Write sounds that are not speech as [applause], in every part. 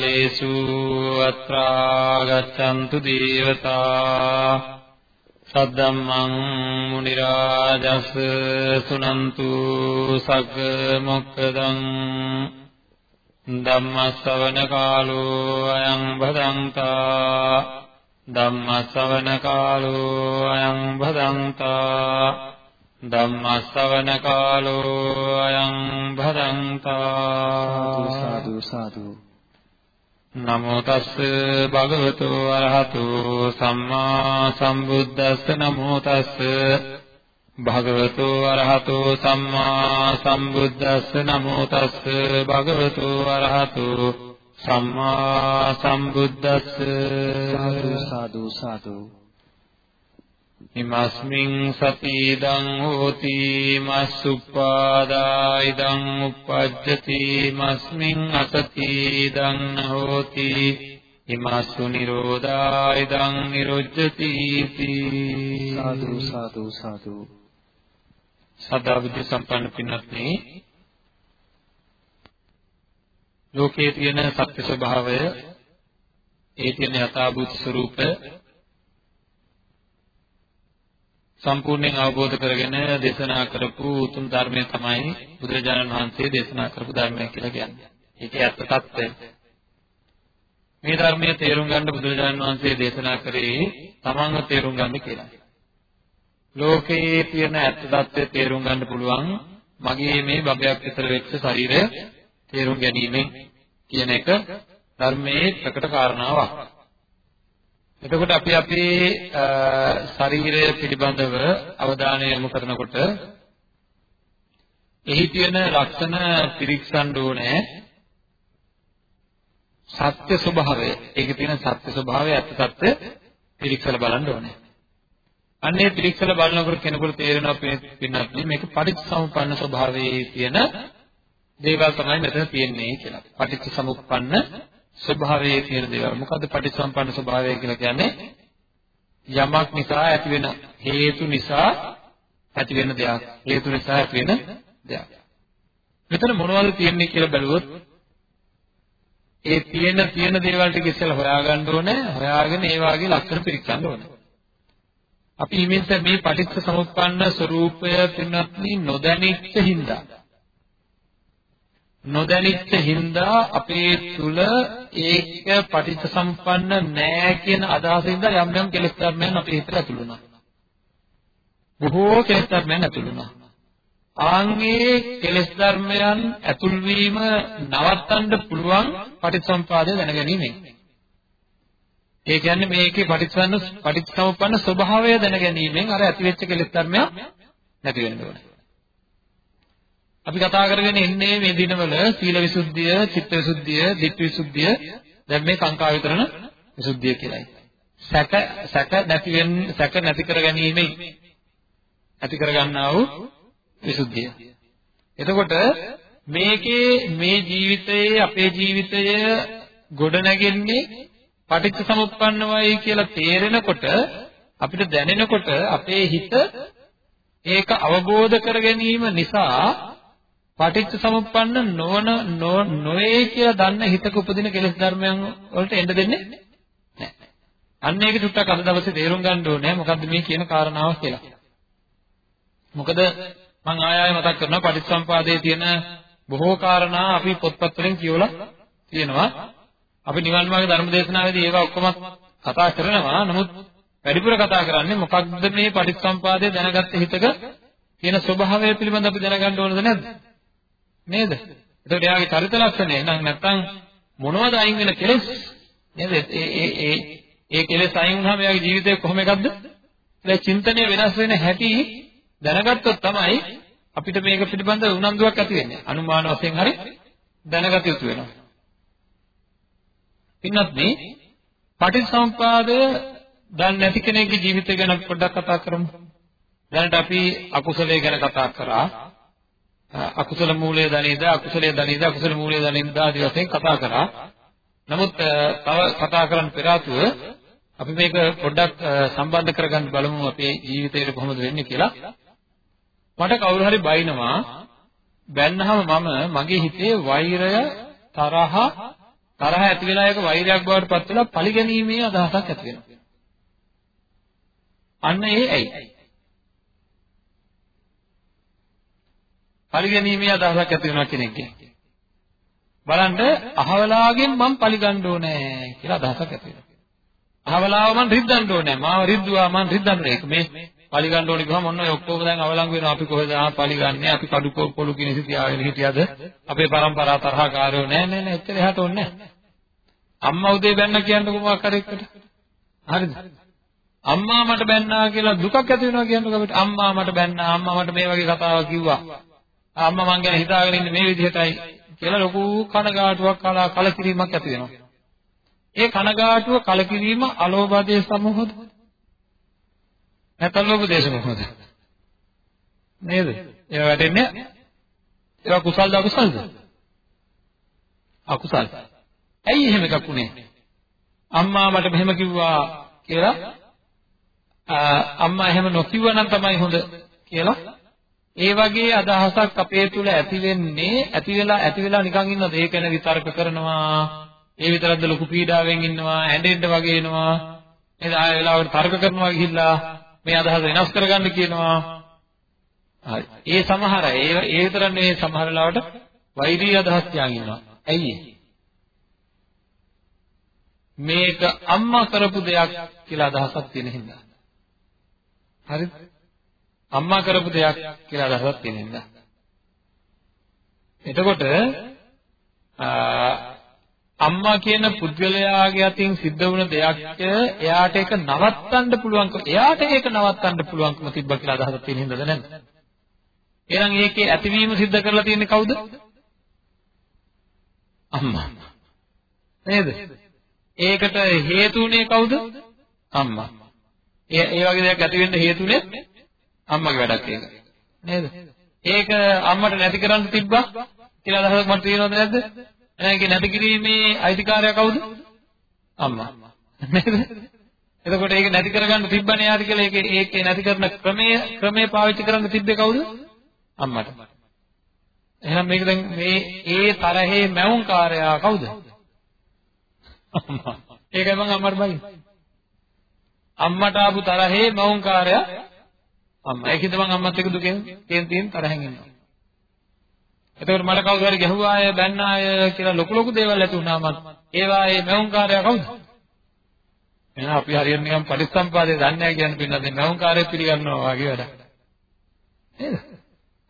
චක්කවාලේසු අත්‍රා ගච්ඡන්තු දේවතා සද්දම්මං මුනි රාජස් සුනන්තු සග්ග මොක්කදං ධම්ම ශ්‍රවණ කාලෝ අයං භදංතා ධම්ම ශ්‍රවණ කාලෝ අයං භදංතා ධම්ම ශ්‍රවණ කාලෝ අයං භදංතා සාදු සාදු නමෝ තස්ස භගවතු අරහතු සම්මා සම්බුද්දස්ස නමෝ තස්ස භගවතු අරහතු සම්මා සම්බුද්දස්ස නමෝ තස්ස භගවතු අරහතු සම්මා සම්බුද්දස්ස සාදු සාදු සාදු. ඉමස්මින් සතිදං හෝති මස්සුප්පාදා ඉදං uppajjati මස්මින් අසතිදං හෝති ඉමස්සු නිරෝධා ඉදං නිරුජ්ජති සාදු සාදු සාදු. සදා බුද්ධ සම්පන්න පින්වත්නි ලෝකයේ තියෙන සත්‍ය ස්වභාවය ඒ තියෙන යථාභූත ස්වરૂපය සම්පූර්ණයෙන් අවබෝධ කරගෙන දේශනා කරපු උතුම් ධර්මය තමයි බුදුරජාණන් වහන්සේ දේශනා කරපු ධර්මය කියලා කියන්නේ. ඒකේ අර්ථ తත්වය. මේ ධර්මයේ තේරුම් ගන්න බුදුරජාණන් වහන්සේ දේශනා කරේ තමන්ව තේරුම් ගන්න කියලා. ලෝකයේ තියෙන ඇත්ත తත්වය තේරුම් ගන්න පුළුවන් මගේ මේ බබයක් විතර වෙච්ච ශරීරය තේරුම් ගැනීමෙන් කියන එක ධර්මයේ ප්‍රකට කාරණාවක්. එතකොට අපි අපේ ශරීරය පිළිබඳව අවධානය යොමු කරනකොට එහි තියෙන ලක්ෂණ පිරික්සන්න ඕනේ සත්‍ය ස්වභාවය. ඒකේ තියෙන සත්‍ය ස්වභාවය ඇත්ත සත්‍ය පිරික්සලා බලන්න ඕනේ. අන්නේ පිරික්සලා බලනකොට කෙනෙකුට තේරෙනවා පින්නත් මේක පටිච්චසමුප්පන්න ස්වභාවයේ තියෙන දේවල් තමයි මෙතන තියෙන්නේ කියලා. පටිච්චසමුප්පන්න ස්වභාවයේ තියෙන දේවල්. මොකද්ද පටිච්චසමුප්පන්න ස්වභාවය කියලා කියන්නේ? යමක් නිසා ඇති වෙන හේතු නිසා ඇති වෙන දෙයක්. හේතු නිසා ඇති වෙන දෙයක්. මෙතන මොනවද තියෙන්නේ කියලා බැලුවොත් ඒ තියෙන තියෙන දේවල් ටික ඉස්සෙල්ලා හොයාගන්න ඕනේ. හොයාගෙන ඒ වාගේ ලක්ෂණ පිරික්සන්න ඕනේ. අපි හිමින්ස මේ පටිච්ච සමුප්පන්න ස්වરૂපය පින්වත්නි නොදැනිච්ච හින්දා නොදැනිච්ච හින්දා අපේ තුල ඒක පටිච්ච සම්පන්න නෑ කියන අදහසින්ද යම් යම් කෙලෙස් ධර්මයන් අපේ හිතට ඇතුළු වුණා. බොහෝ කෙලෙස් ධර්මයන් ඇතුළු වුණා. ආන්ගේ කෙලෙස් ධර්මයන් ඇතුල් වීම නවත්තන්න පුළුවන් පටිච්චසමුපාදය දැනගැනීමෙන්. ඒ කියන්නේ මේකේ පටිච්චසන්න පටිච්චසමුප්පන්න ස්වභාවය දැනගැනීමෙන් අර ඇතිවෙච්ච කෙලෙස් ධර්මයන් නැති වෙන්න ඕනේ. අපි කතා කරගෙන ඉන්නේ මේ දිනවල සීල විසුද්ධිය, චිත්ත විසුද්ධිය, ධිට්ඨි විසුද්ධිය, දැන් මේ සංකා විතරණ විසුද්ධිය කියලායි. සැක සැක නැති වෙන සැක නැති කර ගැනීමයි ඇති කර ගන්නා වූ විසුද්ධිය. එතකොට මේකේ මේ ජීවිතයේ අපේ ජීවිතය ගොඩ නැගෙන්නේ පටිච්ච සමුප්පන්නවයි කියලා තේරෙනකොට අපිට දැනෙනකොට අපේ හිත ඒක අවබෝධ කර ගැනීම නිසා පටිච්ච සමුප්පන්න නොවන නොවේ කියලා දන්න හිතක උපදින කෙලෙස් ධර්මයන් වලට එන්න දෙන්නේ නැහැ. අන්න ඒක චුට්ටක් අද දවසේ තේරුම් ගන්න ඕනේ මොකද්ද මේ කියන කාරණාව කියලා. මොකද මම ආය ආය මතක් කරනවා පටිච්චසම්පාදයේ තියෙන බොහෝ කාරණා අපි පොත්පත් වලින් කියවලා තියෙනවා. අපි නිවන් මාර්ග ධර්ම දේශනාවේදී ඒවා ඔක්කොම කතා කරනවා. නමුත් වැඩිපුර කතා කරන්නේ මොකක්ද මේ පටිච්චසම්පාදයේ දැනගත්ත හිතක තියෙන ස්වභාවය පිළිබඳව අපි දැනගන්න ඕනද නැද්ද? නේද? එතකොට එයාගේ චරිත ලක්ෂණ එහෙනම් නැත්තම් මොනවද අයින් වෙන කෙලෙස්? නේද? ඒ ඒ ඒ ඒ කෙලෙස් අයින් වුණාම එයාගේ ජීවිතේ කොහොම එකක්ද? ඒ චින්තනය වෙනස් වෙන හැටි දැනගත්තොත් තමයි අපිට මේක පිළිබඳ උනන්දුවක් ඇති වෙන්නේ. අනුමාන වශයෙන් හරි දැනගත යුතු වෙනවා. පින්නත් මේ පටිච්චසමුපාදය දන්නේ නැති කෙනෙක්ගේ ජීවිතය ගැන පොඩ්ඩක් කතා කරමු. දැනට අපි අකුසලයේ ගැන කතා කරා. අකුසල මූලය දනේද අකුසලයේ දනේද අකුසල මූලය දනේද ආදී වශයෙන් කතා කරා. නමුත් තව කතා කරන්න පෙර අපි මේක පොඩ්ඩක් සම්බන්ධ කරගන්න බලමු අපේ ජීවිතේට කොහොමද වෙන්නේ කියලා. මට කවුරු හරි බයිනවා බැන්නහම මම මගේ හිතේ වෛරය තරහ තරහ ඇති වෙලා ඒක වෛරයක් බවට පත් වෙලා පරිගැනීමේ අදහසක් ඇති වෙනවා. අන්න ඒ ඇයි? පරිගැනීමේ අදහසක් ඇති වෙනවා කෙනෙක්ගේ. බලන්න අහවලාගෙන් මම පරිගන්න ඕනේ කියලා අදහසක් ඇති වෙනවා. අහවලාව මම රිද්දන්න ඕනේ. මාව රිද්දුවා මම රිද්දන්න ඕනේ. ඒක මේ පරිගන්න ඕනේ ගියාම ඔන්න ඔය ඔක්කොම දැන් අවලංගු වෙනවා. අපි කොහෙද ආ පරිගන්නේ? අපි කඩු පොළු කිනිසි තියාගෙන හිටියද? අපේ પરම්පරා තරහකාරයෝ නෑ නෑ නෑ එච්චර එහාට ඕනේ නෑ. අම්මා උදේ බැන්න කියන්නකො මොකක් හරි එක්කට. හරිද? අම්මා මට බැන්නා කියලා දුකක් ඇති වෙනවා කියන්නකො අපිට. අම්මා මට බැන්නා. අම්මා මට මේ වගේ කතාවක් කිව්වා. අම්මා මං ගැන හිතාගෙන ඉන්නේ මේ විදිහටයි කියලා ලොකු කනගාටුවක් කලා කලකිරීමක් ඇති වෙනවා. ඒ කනගාටුව කලකිරීම අලෝභාදයේ සමෝහද? නැත්නම් ලෝභ දේශ මොහොද? නේද? ඒවා වැටෙන්නේ ඒවා කුසල්ද අකුසල්ද? අකුසල්. ඇයි එහෙම එකක් උනේ? අම්මා මට මෙහෙම කිව්වා කියලා අම්මා එහෙම නොකියුවා නම් තමයි හොඳ කියලා ඒ වගේ අදහසක් අපේ තුල ඇති වෙන්නේ ඇති වෙලා ඇති වෙලා නිකන් ඉන්නද ඒක ගැන විතර්ක කරනවා ඒ විතරක්ද ලොකු පීඩාවෙන් ඉන්නවා ඇඬෙන්න වගේ එනවා. නේද? ආය වෙලාවට තර්ක කරනවා ගිහිල්ලා මේ අදහස වෙනස් කරගන්න කියනවා. හරි ඒ සමහර ඒ ඒ විතරක් නෙවෙයි සමහර වෙලාවට වෛරී අදහස් තියාගෙන ඉන්නවා. ඇයි මේක අම්මා කරපු දෙයක් කියලා අදහසක් තියෙන හින්දා. හරිද? අම්මා කරපු දෙයක් කියලා අදහසක් තියෙන හින්දා. එතකොට අම්මා කියන පුද්ගලයාගේ අතින් සිද්ධ වුණ දෙයක් එයාට ඒක නවත්තන්න පුළුවන්කම එයාට ඒක නවත්තන්න පුළුවන්කම තිබ්බා කියලා අදහසක් තියෙන හින්දාද නැද්ද? එහෙනම් ඒකේ ඇතිවීම සිද්ධ කරලා තියෙන්නේ කවුද? අම්මා. නේද? ඒකට හේතුුනේ කවුද? අම්මා. ඒ ඒ වගේ දෙයක් ඇති වෙන්න හේතුනේ අම්මගේ වැඩක් ඒක. නේද? ඒක අම්මට නැති කරන්න තිබ්බා කියලා අදහසක් මට තියෙනවද නැද්ද? ඒක නැති කිරීමේ අයිතිකාරයා කවුද? අම්මා. නේද? එතකොට ඒක නැති කරගන්න තිබ්බනේ යාට කියලා ඒක ඒකේ නැති කරන ක්‍රමය ක්‍රමය පාවිච්චි කරන්න තිබ්බේ කවුද? අම්මට. එහෙනම් මේක දැන් මේ ඒ තරහේ මැවුම්කාරයා කවුද? අම්මා. ඒකයි මම අම්මට බයි. අම්මට ආපු තරහේ මැවුම්කාරයා අම්මා. ඒකෙන්ද මං අම්මත් එක්ක දුකෙන් තේන් තේන් තරහෙන් ඉන්නවා. එතකොට මට කවුරු හරි ගැහුවා අය බැන්න අය කියලා ලොකු ලොකු දේවල් ඇති වුණාම ඒවා ඒ මෞංකාරය කවුද? එහෙනම් අපි හරියට නිකන් පරිස්සම්පාදේ දන්නේ නැහැ කියන පින්නත් මෞංකාරය පිළිගන්නවා වගේ වැඩක්. නේද?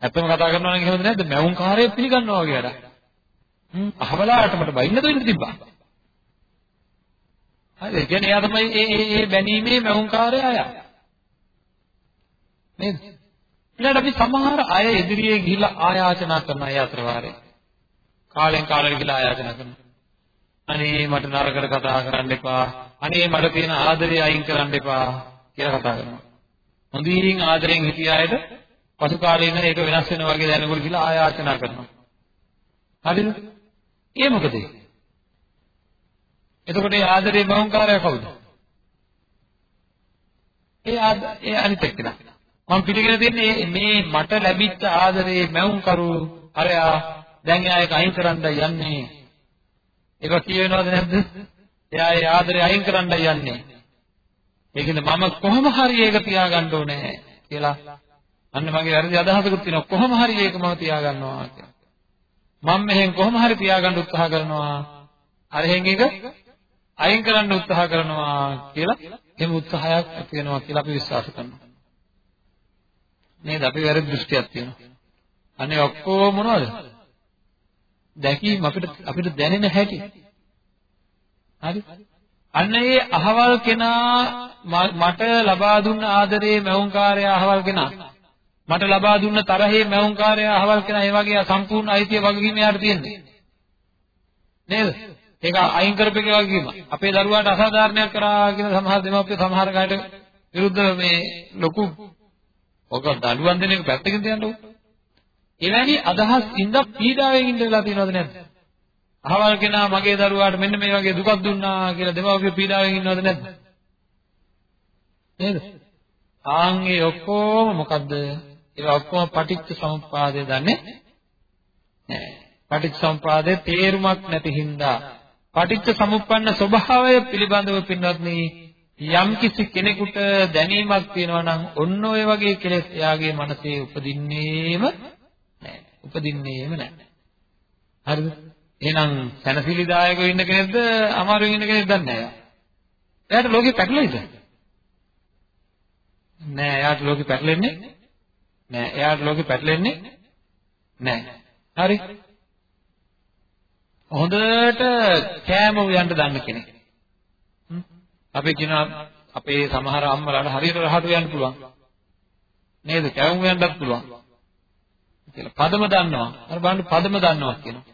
ඇත්තම කතා කරනවා නම් එහෙමද නැද්ද? මෞංකාරය පිළිගන්නවා වගේ වැඩක්. හ්ම් අහවලාට මට බයින්න දෙන්න තිබ්බා. හරි ඒ කියන්නේ එයා තමයි ඒ ඒ ඒ බැනීමේ මෞංකාරය අය. නේද? ඊළඟට අපි සමහර අය ඉදිරියේ ගිහිල්ලා ආයාචනා කරන අය අතර වාරේ. කාලෙන් කාලෙට ගිහිල්ලා ආයාචනා කරනවා. අනේ මට නරකට කතා කරන්න එපා. අනේ මට තියෙන ආදරය අයින් කරන්න එපා කියලා කතා කරනවා. හොඳින් ආදරෙන් හිටිය අයට පසු කාලේ ඉන්න ඒක වෙනස් වෙනවා වගේ දැනගොඩ කියලා ආයාචනා කරනවා. හරිද? ඒ මොකද? එතකොට ඒ ආදරේ බහුංකාරය කවුද? ඒ ආද ඒ අනිත් එක්කෙනා. මම පිළිගෙන තියන්නේ මේ මට ලැබිච්ච ආදරේ මැවුම් කරු අරයා දැන් එයා ඒක අයින් කරන්න යන්නේ. ඒක කියවෙනවද නැද්ද? එයා ඒ ආදරේ අයින් කරන්න යන්නේ. ඒකින්ද මම කොහොම හරි ඒක තියාගන්න ඕනේ කියලා අන්න මගේ වැරදි අදහසකුත් තියෙනවා කොහොම හරි ඒක මම තියාගන්නවා කියලා. මම මෙහෙන් කොහොම හරි තියාගන්න උත්සාහ කරනවා. අරහෙන් එක අයින් කරන්න උත්සාහ කරනවා කියලා එහෙම උත්සාහයක් ඇති වෙනවා කියලා අපි විශ්වාස කරනවා. නේද? අපි වැරදි දෘෂ්ටියක් තියෙනවා. අනේ ඔක්කොම මොනවද? දැකීම අපිට අපිට දැනෙන හැටි. හරි? අන්න ඒ අහවල් කෙනා මට ලබා දුන්න ආදරේ මෞංකාරය අහවල් කෙනා මට ලබා දුන්න තරහේ මෞංකාරය අහවල් කෙනා ඒ වගේ සම්පූර්ණ අයිතිය වගකීම යාට තියෙන්නේ නේද ඒක අයින් කරපේක වගකීම අපේ දරුවාට අසාධාරණයක් කරා කියන සමහර දෙමාපිය සමහර කාට විරුද්ධ මේ ලොකු ඔක දඬුවම් දෙන එක පැත්තකින් තියන්නකො. එවැනි අදහස් ඉඳ පීඩාවෙන් ඉඳ වෙලා තියෙනවද නැද්ද? අහවල් කෙනා මගේ දරුවාට මෙන්න මේ වගේ දුකක් දුන්නා කියලා දෙමව්පිය පීඩාවෙන් ඉන්නවද නැද්ද? නේද? ආන්ගේ ඔක්කොම මොකද්ද? ඒවා ඔක්කොම පටිච්ච සමුප්පාදය දන්නේ පටිච්චසමුපාදයේ තේරුමක් නැති හින්දා පටිච්ච සමුප්පන්න ස්වභාවය පිළිබඳව පින්වත්නි යම් කිසි කෙනෙකුට දැනීමක් තියෙනවා නම් ඔන්න ඔය වගේ කෙලෙස් එයාගේ මනසේ උපදින්නේම නැහැ. උපදින්නේම නැහැ. හරිද? එහෙනම් සැනසෙලිදායකව ඉන්න කෙනෙක්ද අමාරුවෙන් ඉන්න කෙනෙක්ද දන්නේ නැහැ. එයාට ලෝකෙ පැටලෙයිද? නෑ එයාට ලෝකෙ පැටලෙන්නේ නෑ එයාට ලෝකෙ පැටලෙන්නේ නෑ හරි හොඳට කෑම උයන්න දන්න කෙනෙක් අපි කියනවා අපේ සමහර අම්මලාට හරියට රහට උයන්න පුළුවන්. නේද? කෑම උයන්නත් පුළුවන්. කියලා පදම දන්නවා. අර බලන්න පදම දන්නවා කියනවා.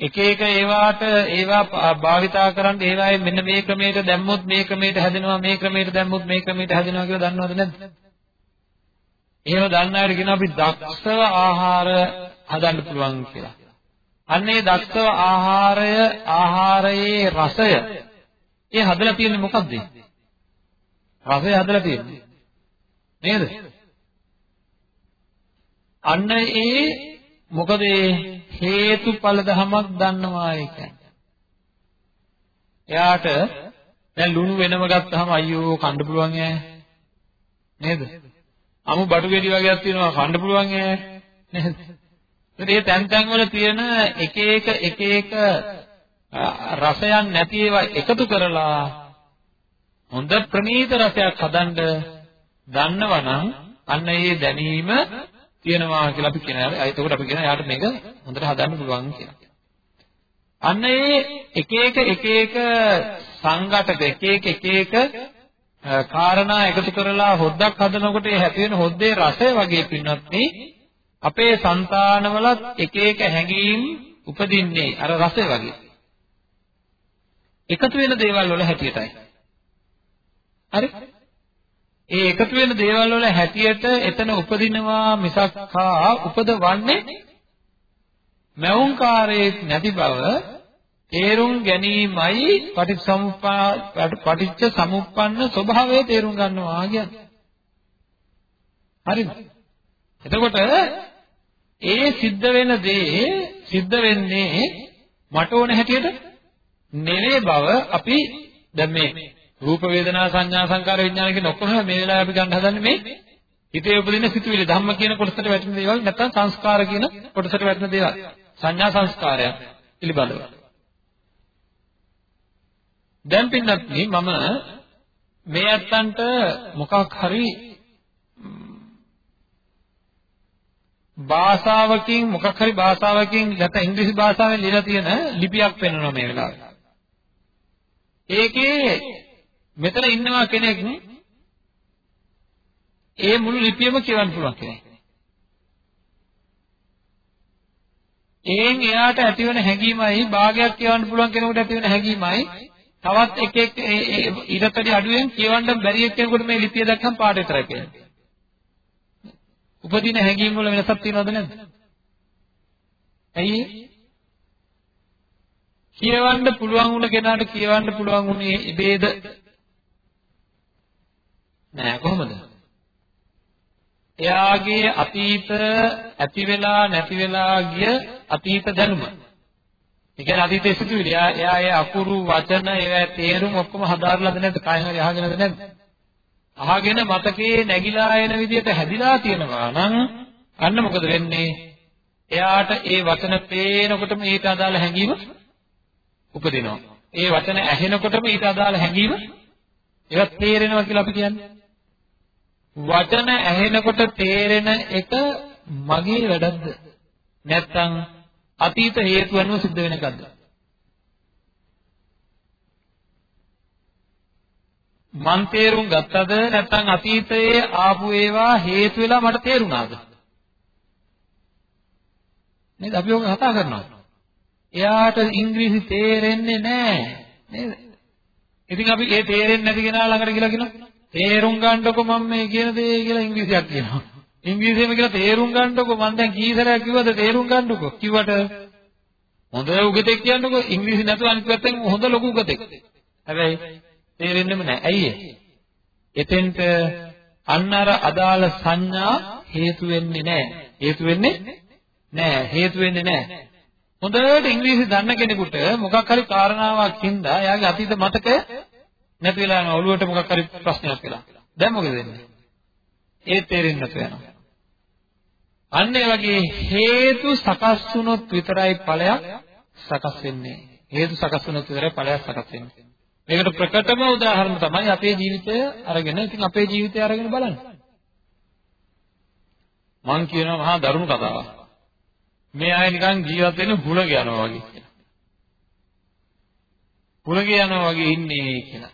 එක එක ඒවාට ඒවා භාවිතා කරන් ඒවායේ මෙන්න මේ ක්‍රමයට දැම්මොත් මේ ක්‍රමයට හැදෙනවා මේ ක්‍රමයට දැම්මොත් මේ ක්‍රමයට හැදෙනවා කියලා දන්නවද නැද්ද? එහෙම දන්න අයට කියන අපි දක්ෂව ආහාර හදන්න පුළුවන් කියලා. අන්නේ දක්ෂව ආහාරය ආහාරයේ රසය ඒ හදලා තියෙන්නේ මොකද්ද? රසය හදලා තියෙන්නේ. නේද? අන්න ඒ මොකද ඒ හේතුඵල ධමයක් දන්නවා ඒ කියන්නේ. එයාට දැන් ලුණු වෙනම ගත්තාම අයියෝ කන්න පුළුවන් ඈ. නේද? අමු බඩු ගෙඩි වගේක් තියෙනවා කන්න පුළුවන් ඈ. නේද? මේ තැන් තැන් වල තියෙන එක එක එක එක රසයන් නැති ඒවා එකතු කරලා හොඳ ප්‍රණීත රසයක් හදන්න දන්නවනම් අන්න ඒ දැනීම තියෙනවා කියලා අපි කියනවා. එතකොට අපි කියනවා යාට මේක හොඳට හදන්න පුළුවන් කියලා. අන්න ඒ එක එක එක එක සංඝටක එක එක එක එක කාරණා එකතු කරලා හොද්දක් හදනකොට ඒ හැපි වෙන හොද්දේ රසය වගේ පින්නත් අපේ సంతානවලත් එක එක හැඟීම් උපදින්නේ අර රසය වගේ. එකතු වෙන දේවල් වල හැටියටයි. හරි? ඒ එකතු වෙන දේවල් වල හැටියට එතන උපදිනවා මිසක් හා උපදවන්නේ මෞංකාරයේ නැති බව තේරුම් ගැනීමයි පටිච්චසමුප්පා පටිච්ච සමුප්පන්න ස්වභාවය තේරුම් ගන්නවා කියන්නේ. හරිද? එතකොට ඒ සිද්ධ වෙන දේ සිද්ධ වෙන්නේ මට ඕන හැටියට නෙවේ බව අපි දැන් මේ රූප වේදනා සංඥා සංකාර විඥාන කියන ඔක්කොම මේ වෙලාවේ අපි ගන්න හදන්නේ මේ හිතේ උපදින සිතුවිලි ධම්ම කියන කොටසට වැටෙන දේවල් නැත්නම් සංස්කාර කියන කොටසට වැටෙන දේවල් සංඥා සංස්කාරයන් පිළිබඳව දැන් පින්නත් මම මේ අත්තන්ට මොකක් හරි භාෂාවකින් මොකක් හරි භාෂාවකින් නැත්නම් ඉංග්‍රීසි භාෂාවෙන් ලියලා තියෙන ලිපියක් පෙන්වනවා මේ වෙලාවේ. ඒකේ මෙතන ඉන්නවා කෙනෙක් ඒ මුළු ලිපියම කියවන්න පුළුවන් කෙනෙක්. එයින් එයාට ඇතිවන හැඟීමයි භාගයක් කියවන්න පුළුවන් කෙනෙකුට ඇතිවන හැඟීමයි තවත් එක එක ඊටතරි අඩුවෙන් කියවන්න බැරි එක්කෙනෙකුට මේ ලිපිය දැක්කම පාඩ විතරයි කියන්නේ. උපදින හැඟීම් වල වෙනසක් තියෙනවද නැද්ද? ඇයි කියවන්න පුළුවන් වුණ කෙනාට කියවන්න පුළුවන් වුණේ ඉබේද නෑ කොහොමද? එයාගේ අතීත ඇති වෙලා නැති වෙලා ගිය අතීත දැනුම. ඒ කියන්නේ අතීතයේ සිදුවිලි. එයා ඒ අකුරු වචන ඒවා තේරුම් ඔක්කොම හදාarලාද නැද්ද? කායෙන් හරි අහගෙනද නැද්ද? අහගෙන මතකේ නැగిලා එන විදිහට හැදිලා තියෙනවා නම් අන්න මොකද වෙන්නේ? එයාට ඒ වචන පේනකොටම ඊට අදාළ හැඟීම උපදිනවා. ඒ වචන ඇහෙනකොටම ඊට අදාළ හැඟීම ඒවත් තේරෙනවා කියලා අපි කියන්නේ. වචන ඇහෙනකොට තේරෙන එක මගේ වැඩක්ද? නැත්නම් අතීත හේතු අනුව සිද්ධ වෙන එකක්ද? මන් තේරුම් ගත්තද? නැත්නම් අතීතයේ ආපු ඒවා හේතු වෙලා මට තේරුණාද? නේද? අපි ඔක කතා කරනවා. එයාට ඉංග්‍රීසි තේරෙන්නේ නැහැ නේද ඉතින් අපි ඒ තේරෙන්නේ නැති කෙනා ළඟට ගිහලා කියනවා තේරුම් ගන්නකො මම මේ කියන දේ කියලා ඉංග්‍රීසියක් කියනවා. ඉංග්‍රීසියෙම කියලා තේරුම් ගන්නකො මම දැන් කී සැරයක් කිව්වද තේරුම් ගන්නකො කිව්වට හොඳ උගතෙක් කියන්නකො ඉංග්‍රීසි නැතුව අනිත් පැත්තෙන් හොඳ ලොකු උගතෙක්. හැබැයි තේරෙන්නෙම නැහැ. ඇයි එතෙන්ට අන්න අර අදාළ සංඥා හේතු වෙන්නේ නැහැ. හේතු වෙන්නේ නැහැ. හේතු වෙන්නේ නැහැ. හොඳට ඉංග්‍රීසි දන්න කෙනෙකුට මොකක් හරි කාරණාවක් හින්දා එයාගේ අතීත මතක නැති වෙලා යනවා ඔළුවට මොකක් හරි ප්‍රශ්නයක් වෙලා. දැන් මොකද වෙන්නේ? ඒ තේරෙන්නේ නැතු වෙනවා. අන්න ඒ වගේ හේතු සකස් වුණොත් විතරයි ඵලයක් සකස් වෙන්නේ. හේතු සකස් වුණොත් විතරයි ඵලයක් සකස් වෙන්නේ. මේකට ප්‍රකටම උදාහරණ තමයි අපේ ජීවිතය අරගෙන ඉතින් අපේ ජීවිතය අරගෙන බලන්න. මං කියනවා මහා දරුණු කතාවක්. මේ අය නිකන් ජීවත් වෙන්නේ හුලග යනවා වගේ කියලා. හුලග යනවා වගේ ඉන්නේ කියලා.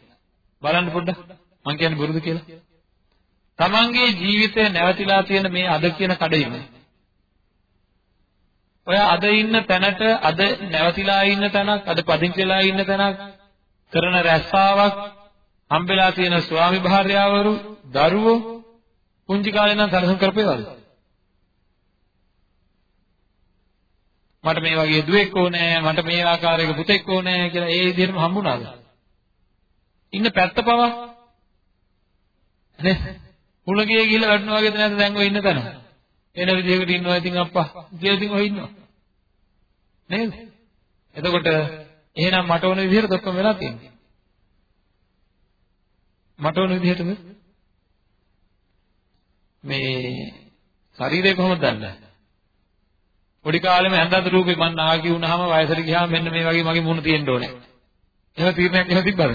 බලන්න පොඩ්ඩක්. මං කියන්නේ බොරුද කියලා. තමන්ගේ ජීවිතය නැවතිලා තියෙන මේ අද කියන කඩේම ඔය අද ඉන්න තැනට අද නැවතිලා ඉන්න තැනක් අද පදිංචිලා ඉන්න තැනක් කරන රැස්සාවක් හම්බෙලා තියෙන ස්වාමි භාර්යාවරු දරුවෝ පුංචි කාලේ නම් සැලසුම් කරපේවද මට මේ වගේ දුවෙක් ඕනේ මට මේ ආකාරයක පුතෙක් ඕනේ කියලා ඒ විදිහටම හම්බුණාද? ඉන්න පැත්ත පවා. නේ? හුලගේ ගිහිල්ලා වැටෙනවා වගේද නැද්ද දැන් ඔය ඉන්න තැන? එන විදිහකට ඉන්නවා ඉතින් අප්පා. කියලා ඉතින් ඔය ඉන්නවා. නේද? එතකොට එහෙනම් මට ඕන විදිහට ඔක්කොම වෙලා තියෙන්නේ? මට ඕන විදිහටද? මේ ශරීරය කොහොමද දන්නේ? පොඩි කාලෙම ඇඳන්ද රූපේ මං නාගි වුණාම වයසට ගියාම මෙන්න මේ වගේ මගේ මුණ තියෙන්න ඕනේ. එහෙම තීරණයක් එහෙම තිබ්බද?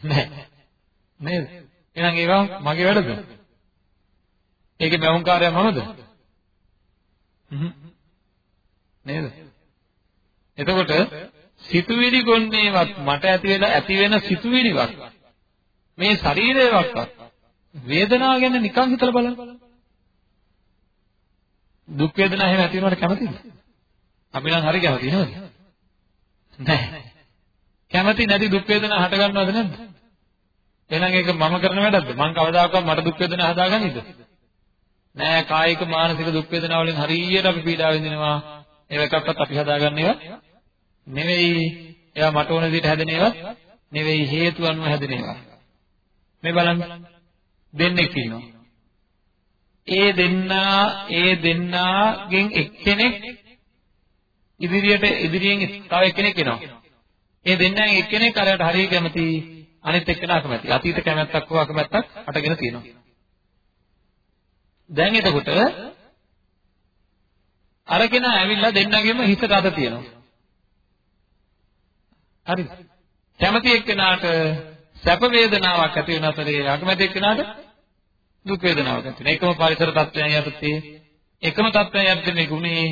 නැහැ. නේද? එහෙනම් ඒවා මගේ වැඩද? ඒකේ මෞංකාරය මමද? නේද? එතකොට සිතුවිලි ගොන්නේවත් මට ඇති වෙලා ඇති වෙන සිතුවිලිවක් මේ ශරීරයවත් වේදනාව ගැන නිකන් හිතලා බලන්න. දුක් වේදනා එහෙම ඇති වෙනවට කැමතිද? අපි නම් හරි කැමති නේද? නැහැ. කැමති නැති දුක් වේදනා හට ගන්නවද නැද්ද? එහෙනම් ඒක මම කරන වැඩක්ද? මං කවදාකවත් මට දුක් වේදනා හදාගන්නේද? නෑ කායික මානසික දුක් වේදනා වලින් හරියට අපි පීඩා විඳිනවා. ඒව එකක්වත් අපි හදාගන්න ඒවා නෙවෙයි. ඒවා මට ඕන විදිහට හැදෙන ඒවා නෙවෙයි හේතු අනුව හැදෙන ඒවා. මේ බලන්න දෙන්නෙක් ඉන්නවා. ඒ දෙන්නා ඒ දෙන්නාගෙන් එක්කෙනෙක් ඉදිරියට ඉදිරියෙන් තව එක්කෙනෙක් එනවා. ඒ දෙන්නාගෙන් එක්කෙනෙක් අරයට හරිය කැමති අනිත් එක්කෙනා අකමැති. අතීත කැමැත්තක් හෝ අකමැත්තක් අටගෙන තියෙනවා. දැන් එතකොට අරගෙන ඇවිල්ලා දෙන්නගෙම හිතට අත තියෙනවා. හරිද? කැමති එක්කෙනාට සැප වේදනාවක් ඇති වෙන අතරේ අකමැති එක්කෙනාට දුක් වේදනාවක් ඇති වෙනවා. එකම පරිසර තත්ත්වයන් යටතේ එකම තත්ත්වයන් යටතේ මේ ගුණේ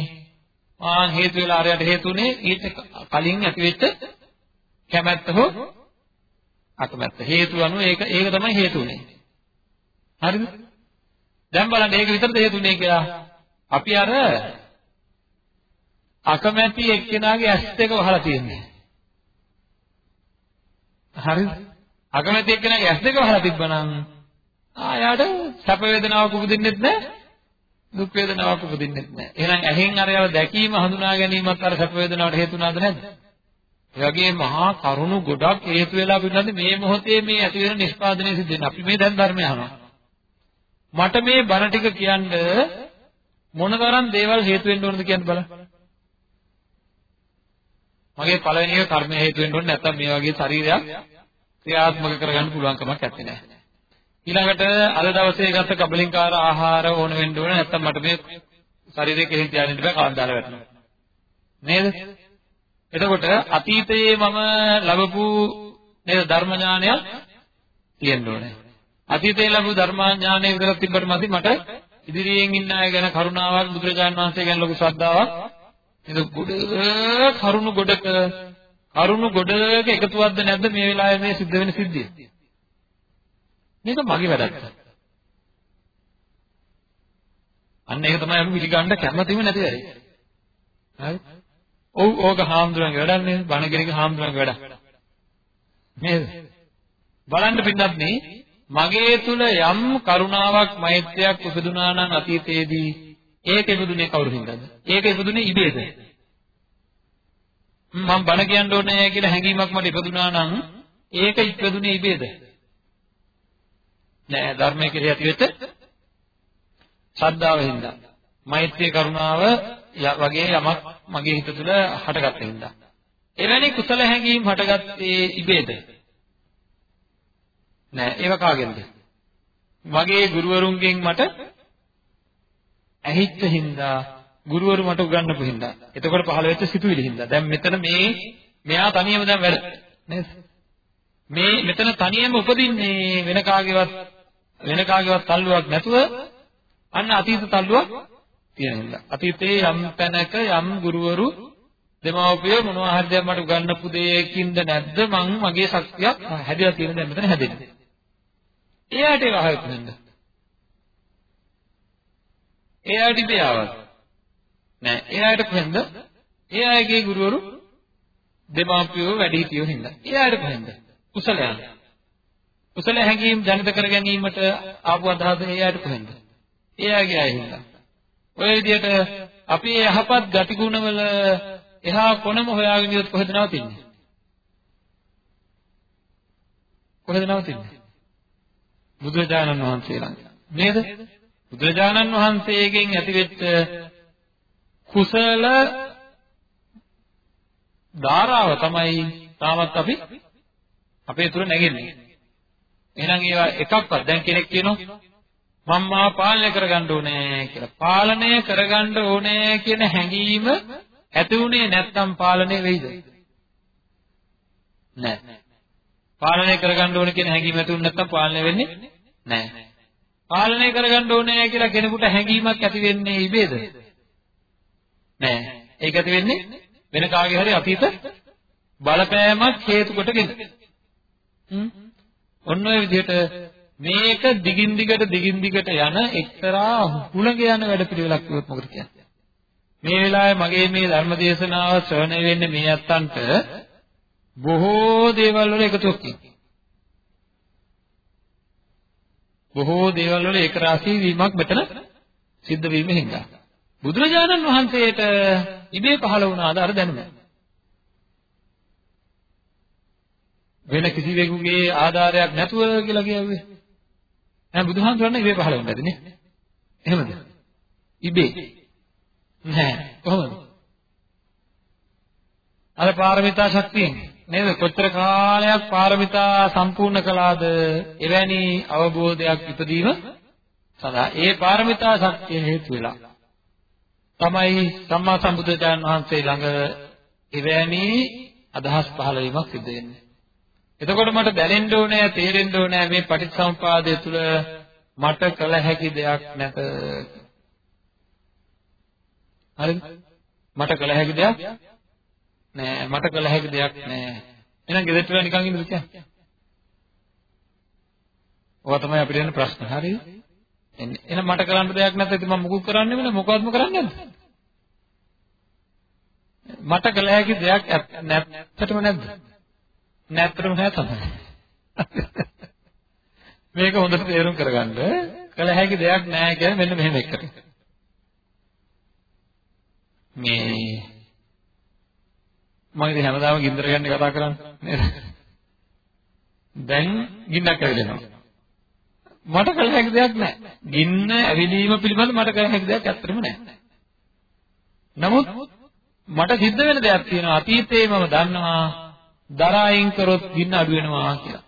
ආ හේතු වෙලා ආරයට හේතුනේ ඊට කලින් ඇතිවෙච්ච කැමැත්ත හෝ අකමැත්ත හේතු අනුව ඒක ඒක තමයි හේතුනේ. හරිද? දැන් බලන්න ඒක විතරද හේතුනේ කියලා. අපි අර අකමැති එක්කෙනාගේ ඇස් දෙක වහලා තියෙන්නේ. හරිද? අකමැති එක්කෙනාගේ ඇස් දෙක වහලා තිබ්බනම් ආයාට සැප වේදනාවක් උපදින්නෙත් නැහැ දුක් වේදනාවක් උපදින්නෙත් නැහැ එහෙනම් ඇහෙන් අරයව දැකීම හඳුනා ගැනීමත් අර සැප වේදනාවට හේතු වුණාද නැද්ද? ඒ වගේ මහා කරුණු ගොඩක් හේතු වෙලා පිළිබඳ මේ මොහොතේ මේ ඇති වෙන නිෂ්පාදනය සිද්ධ වෙන අපි මේ දැන් ධර්මය අහනවා. මට මේ බණ ටික කියන්න මොනතරම් දේවල් හේතු වෙන්න ඕනද කියන්න බලන්න. මගේ පළවෙනි එක කර්ම හේතු වෙන්න ඕනේ නැත්නම් මේ වගේ ශරීරයක් ක්‍රියාත්මක කරගන්න පුළුවන් කමක් නැත්තේ ඊළඟට අද දවසේ ගත්ත කබලින්කාර ආහාර ඕන වෙන්න ඕන නැත්නම් මට මේ ශරීරය කෙලින් තියාගෙන ඉන්න බෑ කාන්දාල වැටෙනවා. නේද? එතකොට අතීතයේ මම ලැබපු නේද ධර්ම ඥානයක් තියෙන්න ඕනේ. අතීතයේ ලැබු ධර්ම ඥානය විතරක් තිබ්බට මදි මට ඉදිරියෙන් ඉන්න අය ගැන කරුණාවක් බුදුරජාණන් වහන්සේ ගැන ලොකු ශ්‍රද්ධාවක්. නේද? ගොඩ කරුණු ගොඩක කරුණු ගොඩක එකතුවක්ද නැද්ද මේ වෙලාවේ මේ සිද්ධ වෙන සිද්ධිය? මේක මගේ වැඩක්. අන්න ඒක තමයි අපි පිළිගන්න කැමැතිම නැති වෙන්නේ. හරි? ඔව් ඕක හාමුදුරන්ගේ වැඩක් නේ. බණ කෙනෙක් හාමුදුරන්ගේ වැඩක්. නේද? බලන්න පින්නත් නේ මගේ තුල යම් කරුණාවක් මෛත්‍රියක් උපදුනා නම් අතීතයේදී ඒක ඉපදුනේ කවුරු හින්දාද? ඒක ඉපදුනේ ඉබේද? මම බණ කියන්න ඕනේ කියලා හැඟීමක් මට ඉපදුනා නම් ඒක ඉපදුනේ ඉබේද? නෑ ධර්මයේ කෙරෙහි ඇතිවෙච්ච ශ්‍රද්ධාව හින්දා. මෛත්‍රී කරුණාව වගේ යමක් මගේ හිත තුළ හටගත්ත හින්දා. එවැනි කුසල හැඟීම් හටගත්තේ ඉබේද? නෑ ඒව කාගෙන්ද? මගේ ගුරුවරුන්ගෙන් මට ඇහිච්ච හින්දා ගුරුවරු මට උගන්වපු හින්දා. එතකොට පහළ වෙච්ච සිතුවිලි හින්දා. දැන් මෙතන මේ මෙයා තනියම දැන් වැඩ නේද? මේ මෙතන තනියම උපදින්නේ වෙන කාගේවත් වෙන කාගේවත් තල්ලුවක් නැතුව අන්න අතීත තල්ලුවක් තියෙන හින්දා. අතීතයේ යම් තැනක යම් ගුරුවරු දෙමව්පිය මොනවා හරි දෙයක් මට උගන්වපු දෙයකින්ද නැද්ද මං මගේ ශක්තියක් හැදිලා තියෙන දැන් මෙතන හැදෙන්නේ. එයාට ඒක අහයක් නැද්ද? එයාට ඉබේවද? නෑ. එයාට කොහෙන්ද? එයාගේ ගුරුවරු දෙමාපියෝ වැඩිහිටියෝ හින්දා. එයාට කොහෙන්ද? කුසලයන්. කුසල හැඟීම් ජනිත කර ගැනීමට ආපු අදහස එයාට කොහෙන්ද? එයාගේ අය හින්දා. ඔය විදිහට අපි යහපත් ගතිගුණවල එහා කොනම හොයාගෙන ඉවත් කොහෙද නවතින්නේ? කොහෙද නවතින්නේ? බුදුරජාණන් වහන්සේ ළඟ. නේද? බුදුරජාණන් වහන්සේගෙන් ඇතිවෙච්ච කුසල ධාරාව තමයි තාමත් අපි අපේ තුර නැගෙන්නේ. එහෙනම් ඒවා එකක්වත් දැන් කෙනෙක් කියනවා මම මා පාලනය කරගන්න ඕනේ කියලා. පාලනය කරගන්න ඕනේ කියන හැඟීම ඇති උනේ නැත්නම් පාලනය වෙයිද? නැහැ. පාලනය කරගන්න ඕනේ කියන හැඟීම ඇති උනේ නැත්නම් පාලනය වෙන්නේ නැහැ. පාලනය කරගන්න ඕනේ කියලා කෙනෙකුට හැඟීමක් ඇති වෙන්නේ ඉබේද? නැහැ. ඒක ඇති වෙන්නේ වෙන කාගේ හරි අතීත බලපෑමක් හේතු කොටගෙන. ඔන්න ඔය විදිහට මේක දිගින් දිගට දිගින් දිගට යන එක්තරා හුළඟ යන වැඩපිළිවෙලක් කිව්වොත් මොකද කියන්නේ? මේ වෙලාවේ මගේ මේ ධර්ම දේශනාව ශ්‍රවණය වෙන්නේ මේ අත්තන්ට බොහෝ දේවල් වල එකතුවක් තියෙනවා. බොහෝ දේවල් වල ඒක රාශී වීමක් මෙතන සිද්ධ වීම හින්දා. බුදුරජාණන් වහන්සේට ඉබේ පහළ වුණාද අර දැනුම? වෙන කිසිවෙකුගේ ආධාරයක් නැතුව කියලා කියුවේ. දැන් බුදුහාමුදුරනේ ඉබේ පහළ වුණාද නේ? එහෙමද? ඉබේ. නෑ කොහොමද? අර පාරමිතා ශක්තියෙන් නේද? කොච්චර කාලයක් පාරමිතා සම්පූර්ණ කළාද? එවැනි අවබෝධයක් ඉදීම සඳහා ඒ පාරමිතා ශක්තිය හේතු වෙලා තමයි සම්මා සම්බුදුරජාණන් වහන්සේ ළඟ එවැනි අදහස් පහළ වීමක් සිද්ධ වෙන්නේ. එතකොට මට දැනෙන්න ඕනේ, තේරෙන්න ඕනේ මේ පටිච්චසමුපාදය තුළ මට කළ හැකි දෙයක් නැත. හරිද? මට කළ හැකි දෙයක් නෑ. මට කළ හැකි දෙයක් නෑ. එහෙනම් ගෙදරට වෙලා නිකන් ඉන්නද කියන්නේ? ඔවා තමයි අපිට එන ප්‍රශ්න. හරිද? එහෙනම් මට කරන්න දෙයක් නැත්නම් ඉතින් මම මොකුත් කරන්නේ නැහැ මොකවත්ම කරන්නේ නැද්ද? මට කළ හැකි දෙයක් නැත්තටම නැද්ද? නැත්තටම නෑ තමයි. මේක හොඳට තේරුම් කරගන්න. කළ හැකි දෙයක් නෑ කියන්නේ මෙන්න මෙහෙම එකට. මේ මම ඉතින් හැමදාම ගින්දර ගැන කතා කරන්නේ නේද? දැන් ගින්නක් ඇවිදිනවා. මට කළ හැකි දෙයක් නැහැ. ගින්න ඇවිදීම පිළිබඳ මට කළ හැකි දෙයක් ඇත්තටම නැහැ. නමුත් මට සිද්ධ වෙන දෙයක් තියෙනවා අතීතයේ මම දන්නවා දරායින් කරොත් ගින්න අඩු වෙනවා කියලා.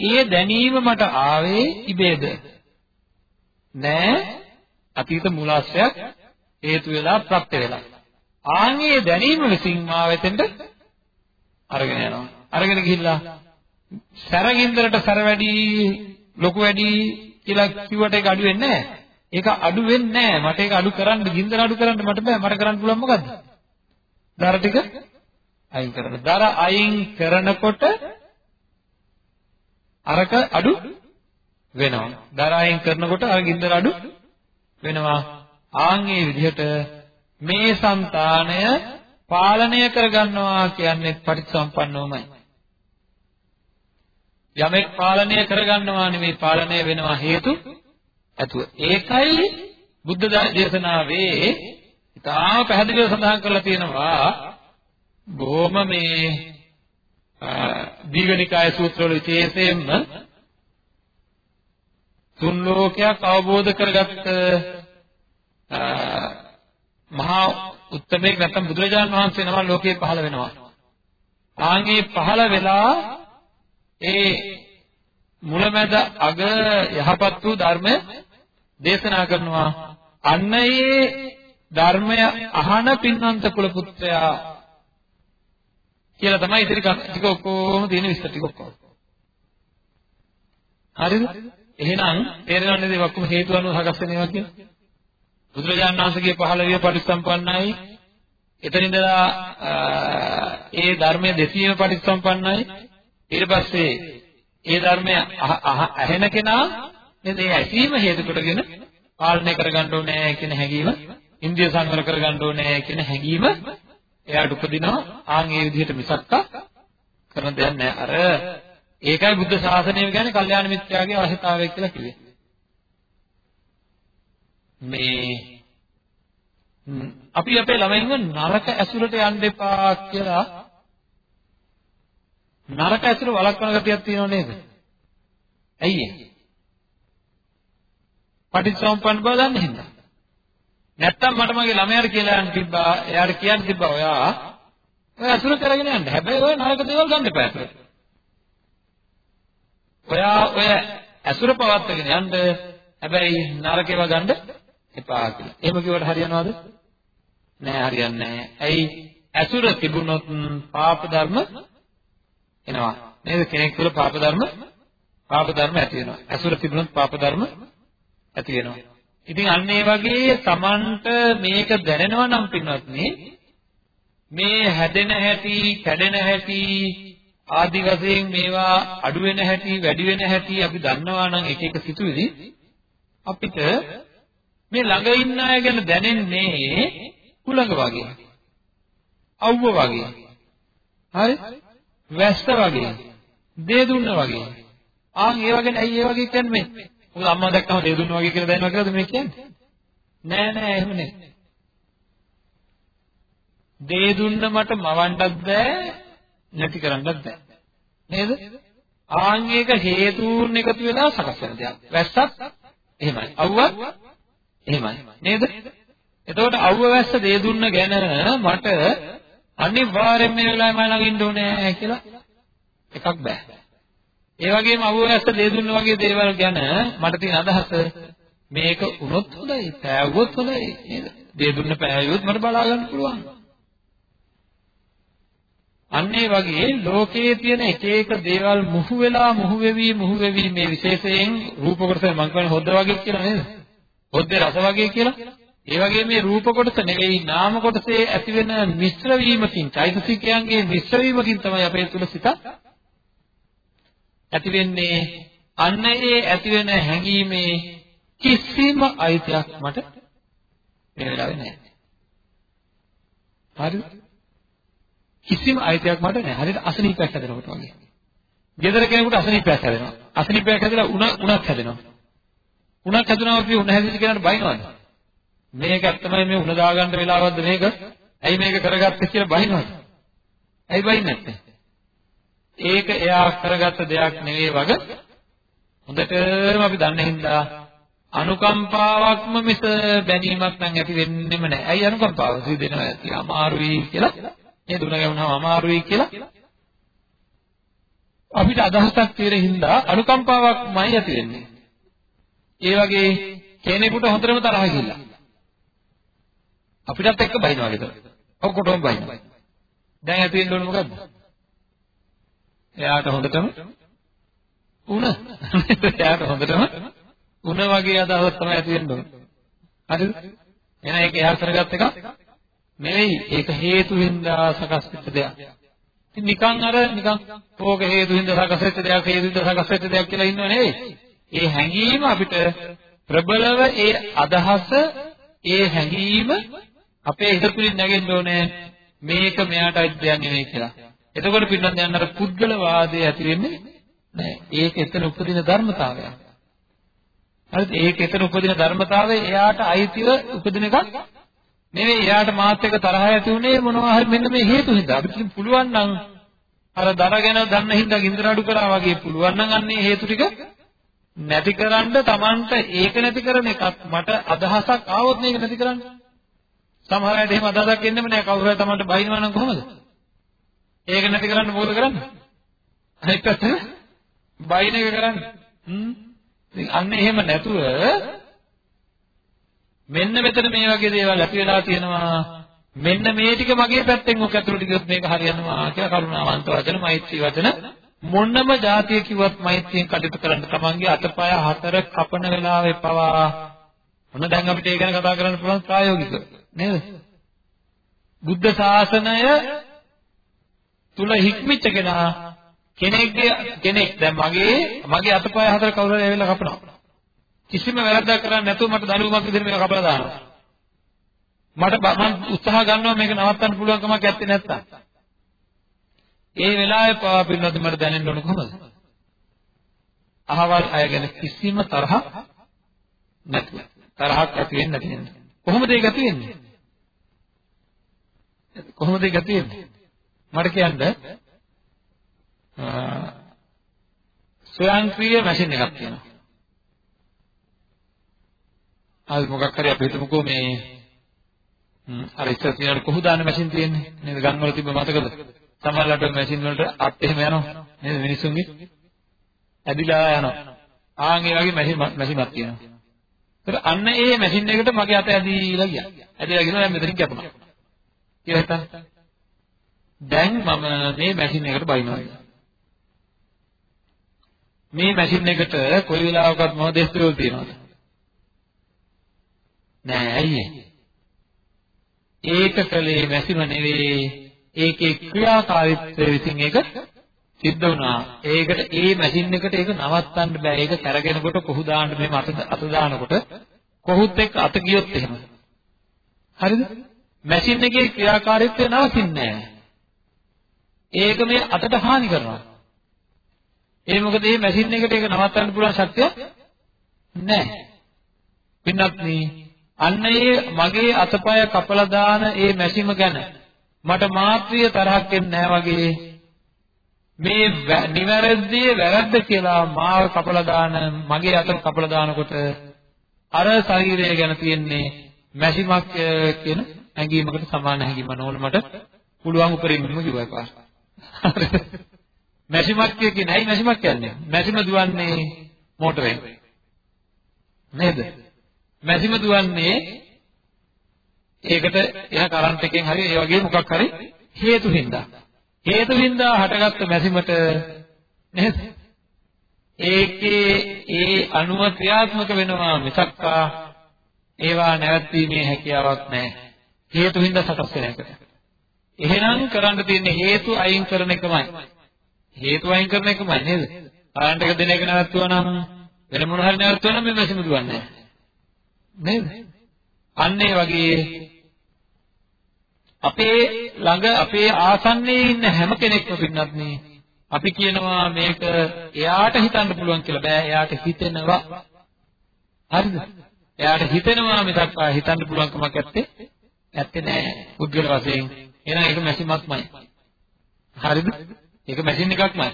ඒ දැනීම මට ආවේ ඉබේද? නෑ අතීත මූලාශ්‍රයක් හේතු වෙලා ප්‍රත්‍ය වෙලා. ආන්ගේ දැනීම විසින් මා වෙතෙන්ට අරගෙන යනවා. අරගෙන ගිහිල්ලා සැරගින්දරට සැර වැඩි ලොකු වැඩි කියලා කිව්වට ඒක අඩු වෙන්නේ නැහැ. ඒක අඩු වෙන්නේ නැහැ. මට ඒක අඩු කරන්න, ගින්දර අඩු කරන්න මට බෑ. මට කරන්න පුළුවන් මොකද්ද? දර ටික අයින් කරන්න. දර අයින් කරනකොට අරක අඩු වෙනවා. දර අයින් කරනකොට අර ගින්දර අඩු වෙනවා. ආන්ගේ විදිහට මේ సంతානය පාලනය කරගන්නවා කියන්නේ පටිච්චසම්පන්නවමයි. යමෙක් පාලනය කරගන්නවා නෙමෙයි පාලනය වෙනවා හේතු ඇතුව. ඒකයි බුද්ධ දේශනාවේ ඉතාම පැහැදිලිව සඳහන් කරලා තියෙනවා බොහොම මේ දීඝනිකාය සූත්‍රවල විශේෂයෙන්ම තුන් ලෝකයක් අවබෝධ කරගත්ත මහා උත්තමයෙක් නැත්නම් බුදුරජාණන් වහන්සේ නම ලෝකේ පහළ වෙනවා. ආන්ගේ පහළ වෙලා ඒ මුලමැද අග යහපත් වූ ධර්මය දේශනා කරනවා. අන්න ඒ ධර්මය අහන පින්වන්ත කුල පුත්‍රයා කියලා තමයි ඉතිරි ටික ඔක්කොම තියෙන විස්තර ටික ඔක්කොම. හරිද? එහෙනම් තේරෙනවද මේ ඔක්කොම හේතු අනුව සකස් වෙන ඒවා කියලා? බුදුරජාණන් වහන්සේගේ පහළ විය පරිසම්පන්නයි. එතනින්දලා ඒ ධර්මයේ දෙසීම පරිසම්පන්නයි. ඊට පස්සේ ඒ ධර්මය ඇහෙන කෙනා නේද ඒ ඇසීම හේතු කොටගෙන පාලනය කරගන්න ඕනේ කියන හැඟීම ඉන්දිය සංවර කරගන්න ඕනේ කියන හැඟීම එයාට උපදිනවා ආන් ඒ විදිහට මිසක්ක කරන දෙයක් නෑ අර ඒකයි බුද්ධ ශාසනය කියන්නේ කල්යාණ මිත්‍යාගේ අවශ්‍යතාවය කියලා කිව්වේ මේ අපි අපේ ළමයින්ව නරක ඇසුරට යන්න එපා කියලා නරක ඇසුර වළක්වන ගතියක් තියෙනව නේද? ඇයි ඒ? පටිච්චසමුප්පන්න බව දන්නේ හින්දා. නැත්තම් මට මගේ ළමයාට කියලා යන්න තිබ්බා, එයාට කියන්න තිබ්බා ඔයා ඔය අසුර කරගෙන යන්න. හැබැයි ඔය නරක දේවල් ගන්න එපා අසුර. ඔයා ඔය අසුර පවත්වාගෙන යන්න. හැබැයි නරක ඒවා ගන්න එපා කියලා. එහෙම කිව්වට හරියනවද? නෑ හරියන්නේ නෑ. ඇයි? අසුර තිබුණොත් පාප ධර්ම එනවා. නේද? කෙනෙක් තුළ පාප ධර්ම පාප ධර්ම ඇති වෙනවා. අසුර තිබුණොත් පාප ධර්ම ඇති වෙනවා. ඉතින් අන්න ඒ වගේ Tamanට මේක දැනෙනවා නම් පින්වත්නි මේ හැදෙන හැටි, කැඩෙන හැටි ආදි වශයෙන් මේවා අඩු වෙන හැටි, වැඩි වෙන හැටි අපි දන්නවා නම් එක එක සිතුවිලි අපිට මේ ළඟ ඉන්න අය ගැන දැනෙන්නේ කුලඟ වගේ. අවුව වගේ. හරි? වැස්ස වගේ. දේ දුන්න වගේ. ආන් ඒ වගේ ඇයි ඒ වගේ කියන්නේ මේ? මොකද අම්මා දැක්කම දේ දුන්නා වගේ කියලා දැනනවා කියලාද මේ කියන්නේ? නෑ නෑ එහෙම නේ. දේ දුන්න මට මවන්නත් බෑ නැති කරන්නත් බෑ. නේද? ආන් ඒක හේතුන් එකතු වෙලා සකස් වෙන දෙයක්. වැස්සත් එහෙමයි. අවුවත් එහෙමයි. නේද? එතකොට අවුව වැස්ස දේ දුන්න ගැන මට අනිවාර්යයෙන් මේ වෙලාවේ මම ළඟ ඉන්න ඕනේ කියලා එකක් බෑ. ඒ වගේම අවුවැස්ස දේ දුන්න වගේ දේවල් ගැන මට තියෙන අදහස මේක වුණොත් හොඳයි, පෑවුවොත් හොඳයි නේද? දේ දුන්න පෑවුවොත් මට බලා ගන්න පුළුවන්. අන්න ඒ වගේ ලෝකයේ තියෙන එක එක දේවල් මුහු වෙලා මුහු වෙවි මුහු වෙවි මේ විශේෂයෙන් රූප කොටස මම කියන්නේ හොද්ද වගේ කියලා නේද? හොද්දේ රස වගේ කියලා. ඒ වගේ මේ රූප කොටස නෙවෙයි නාම කොටසේ ඇති වෙන මිශ්‍ර වීමකින් චෛතසිකයන්ගේ මිශ්‍ර වීමකින් තමයි අපේ තුල සිත ඇති වෙන්නේ අන්න ඒ ඇති වෙන හැඟීමේ කිසිම අයිතියක් මට මේ වෙලාවේ නැහැ. හරිද? කිසිම අයිතියක් මට නැහැ. හරියට අසනීපයක් හැදෙනකොට වගේ. ගෙදර කෙනෙකුට අසනීපයක් හැදෙනවා. අසනීපයක් හැදලා උණ උණක් හැදෙනවා. උණක් හැදුනම අපි උණ හැදිච්ච කෙනාට බයිනවද? මේක ඇත්තමයි මේ උණ දාගන්න වෙලාවක්ද මේක? ඇයි මේක කරගත්තේ කියලා බයිනවද? ඇයි බයින්නේ නැත්තේ? ඒක එයා කරගත්ත දෙයක් නෙවෙයි වග හොඳටම අපි දන්න හින්දා අනුකම්පාවක්ම මිස බැනීමක් නම් ඇති වෙන්නෙම නැහැ. ඇයි අනුකම්පාව සිදෙනවා ඇති අමාරුයි කියලා මේ දුන ගැමුනම අමාරුයි කියලා අපිට අදහසක් තියෙන හින්දා අනුකම්පාවක්මයි ඇති වෙන්නේ. ඒ වගේ කෙනෙකුට හොඳටම තරහ ගිහිල්ලා අපිටත් එක්ක බයිනවා විතර. ඔක්කොටම බයිනවා. දැන් ඇති වෙන්න ඕනේ මොකද්ද? එයාට හොඳටම උණ. එයාට හොඳටම උණ වගේ අදහසක් තමයි ඇති වෙන්න ඕනේ. හරිද? එහෙනම් ඒක එයා කරගත් එකක් නෙවෙයි. ඒක හේතු හින්දා සකස් වෙච්ච දෙයක්. ඉතින් නිකන් අර නිකන් ඕක හේතු හින්දා සකස් වෙච්ච දෙයක් හේතු හින්දා සකස් වෙච්ච දෙයක් කියලා ඉන්නව නෙවෙයි. ඒ හැඟීම අපිට ප්‍රබලව ඒ අදහස ඒ හැඟීම අපේ හිත තුලින් නැගෙන්න ඕනේ මේක මෙයාට අයිති දෙයක් නෙවෙයි කියලා. එතකොට පින්නත් යන අර පුද්ගල වාදය ඇති වෙන්නේ නැහැ. ඒක එතන උපදින ධර්මතාවයක්. හරිද? ඒක එතන උපදින ධර්මතාවය එයාට අයිතිව උපදින එකක් නෙවෙයි. එයාට මාත් එක්ක තරහ ඇති උනේ මොනවා හරි මෙන්න මේ හේතු හින්දා. අපිට පුළුවන් නම් අර දරගෙන දන්න හින්දා ගින්දර අඩු කරා වගේ පුළුවන් නම් අන්නේ හේතු ටික නැතිකරන්න Tamanට ඒක නැති කරන එකක් මට අදහසක් ආවොත් මේක නැති කරන්න සමහර අයට එහෙම අදහසක් එන්නෙම නෑ කවුරු හරි Tamanට බයිනවා නම් කොහොමද? ඒක නැති කරන්න මොකද කරන්නේ? අනිත් පැත්තට බයින එක කරන්නේ. හ්ම්. ඉතින් අන්න එහෙම නැතුව මෙන්න මෙතන මේ වගේ දේවල් ඇති වෙලා තියෙනවා. මෙන්න මේ ටික මගේ පැත්තෙන් ඔක ඇතුළට ගියොත් මේක හරියනවා කියලා කරුණාවන්ත වචන මෛත්‍රී වචන මොන්නම જાතිය කිව්වත් මෛත්‍රියෙන් කටයුතු කරන්න තමන්ගේ අතපය හතර කපන වෙලාවේ පවා මොන දැන් අපිට ඒ ගැන කතා කරන්න පුළුවන් ප්‍රායෝගික නේද? බුද්ධ ශාසනය තුල හික්මිච්ච කෙනා කෙනෙක්ගේ කෙනෙක් දැන් මගේ මගේ අතපය හතර කවුරු හරි ඇවිල්ලා කපනවා. කිසිම වැරද්දක් කරන්නේ නැතුව මට දඬුවමක් විදිහට මේක කපලා දානවා. මට මම උත්සාහ ගන්නවා මේක නවත්තන්න පුළුවන් කමක් නැත්තේ නැත්තම්. ඒ වෙලාවේ පාවා පින්නත් මට දැනෙන්න ඕන කොහොමද? අහවල් අය ගැන කිසිම තරහක් නැතුව. තරහක් ඇති වෙන්නේ නැති වෙන්නේ. කොහොමද ඒක ඇති වෙන්නේ? කොහොමද ඒක ඇති වෙන්නේ? මට කියන්න ස්වයංක්‍රීය මැෂින් එකක් තියෙනවා. ආල් මොකක් හරි අපි හිතමුකෝ මේ අර ඉස්සර තියෙන කොහු දාන මැෂින් තියෙන්නේ නේද ගම් වල තිබ්බ මතකද? සමහරවිට මැෂින් වලට අත් එහෙම යනවා නේද මිනිස්සුන්ගේ ඇදිලා යනවා. ආන් ඒ වගේ මැෂින් මැෂින්ක් තියෙනවා. ඒත් අන්න ඒ මැෂින් එකට මගේ අත ඇදිලා ගියා. ඇදිලා ගිහලා දැන් මෙතනින් කැපුණා. කියලා හිතන්න. දැන් මම මේ මැෂින් එකට බයිනවා. මේ මැෂින් එකට කොයි වෙලාවකත් මොන දෙස්තරෝල් තියනවද? නෑ ඇයි ඒක කලේ මැෂිම නෙවෙයි ඒකේ ක්‍රියාකාරීත්වය විසින් ඒක සිද්ධ වුණා. ඒකට ඒ මැෂින් එකට ඒක නවත්තන්න බෑ. ඒක කරගෙනකොට කොහු දාන්න මෙහෙම අත අත දානකොට කොහුත් එක්ක අත ගියොත් එහෙම. හරිද? මැෂින් එකේ ක්‍රියාකාරීත්වය නවතින්නේ නෑ. ඒක මේ අතට හානි කරනවා. ඒ මොකද මේ මැෂින් එකට ඒක නවත්තන්න පුළුවන් ශක්තිය නැහැ. පින්නත් අන්න ඒ මගේ අතපය කපලා දාන ඒ මැෂිම ගැන මට මාත්‍රිය තරහක් එන්නේ නැහැ වගේ මේ නිවැරදියේ වැරද්ද කියලා මාව කපලා දාන මගේ අත කපලා දානකොට අර ශරීරය ගැන තියෙන්නේ මැෂිමක් කියන හැඟීමකට සමාන හැඟීමක් නෝන මට පුළුවන් උපරිමම කිව්වා පාස්. [laughs] මැෂිමක් කියන්නේ ඇයි මැෂිමක් කියන්නේ? මැෂිම දුවන්නේ මෝටරෙන්. නේද? මැෂිම දුවන්නේ ඒකට එහා කරන්ට් එකෙන් හරි ඒ වගේ මොකක් හරි හේතු හින්දා. හේතු හින්දා හටගත්ත මැෂිමට නේද? ඒකේ ඒ අණුව ක්‍රියාත්මක වෙනවා මිසක්කා ඒවා නැවැත්වීමේ හැකියාවක් නැහැ. හේතු හින්දා සකස් වෙන එකට. එහෙනම් කරන්න තියෙන්නේ හේතු අයින් කරන එකමයි. හේතු අයින් කරන එකමයි නේද? කරන්ට් එක දෙන එක නැවැත්තුවා නම් වෙන මොන හරි නැවැත්තුවා නම් මේ මැෂිම දුවන්නේ නැහැ. නේද? අන්න ඒ වගේ අපේ ළඟ අපේ ආසන්නයේ ඉන්න හැම කෙනෙක්ම පින්නත් නේ අපි කියනවා මේක එයාට හිතන්න පුළුවන් කියලා බෑ එයාට හිතෙනවා හරිද එයාට හිතෙනවා මිසක් හිතන්න පුළුවන් කමක් නැත්තේ නැත්තේ නෑ පුද්ගල වශයෙන් එහෙනම් ඒක මැෂිමක්මයි හරිද ඒක මැෂින් එකක්මයි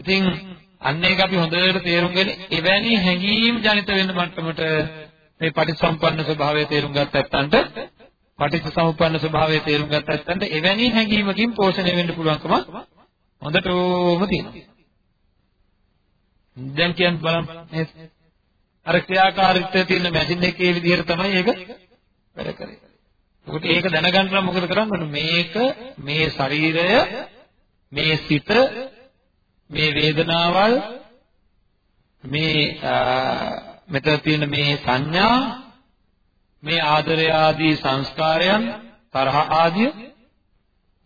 ඉතින් අන්න ඒක අපි හොඳට තේරුම් ගන්න එවැනි හැඟීම් ජනිත වෙන්න මට්ටමට මේ පටිසම්පන්න ස්වභාවය තේරුම් ගත්ත ඇත්තන්ට පටිච්චසමුප්පන්න ස්වභාවය තේරුම් ගත්ත ඇත්තන්ට එවැනි හැඟීමකින් පෝෂණය වෙන්න පුළුවන්කම හොඳටම තියෙනවා. දැන් කියන්න බලන්න නේද? අර ක්‍රියාකාරීත්වය තියෙන මැෂින් එකේ විදිහට තමයි ඒක වැඩ කරේ. ඒකට ඒක දැනගන්න නම් මොකද කරන්න ඕනේ? මේක මේ ශරීරය මේ සිත මේ වේදනාවල් මේ මෙතන තියෙන මේ සංඥා මේ ආදරය ආදී සංස්කාරයන් තරහ ආදිය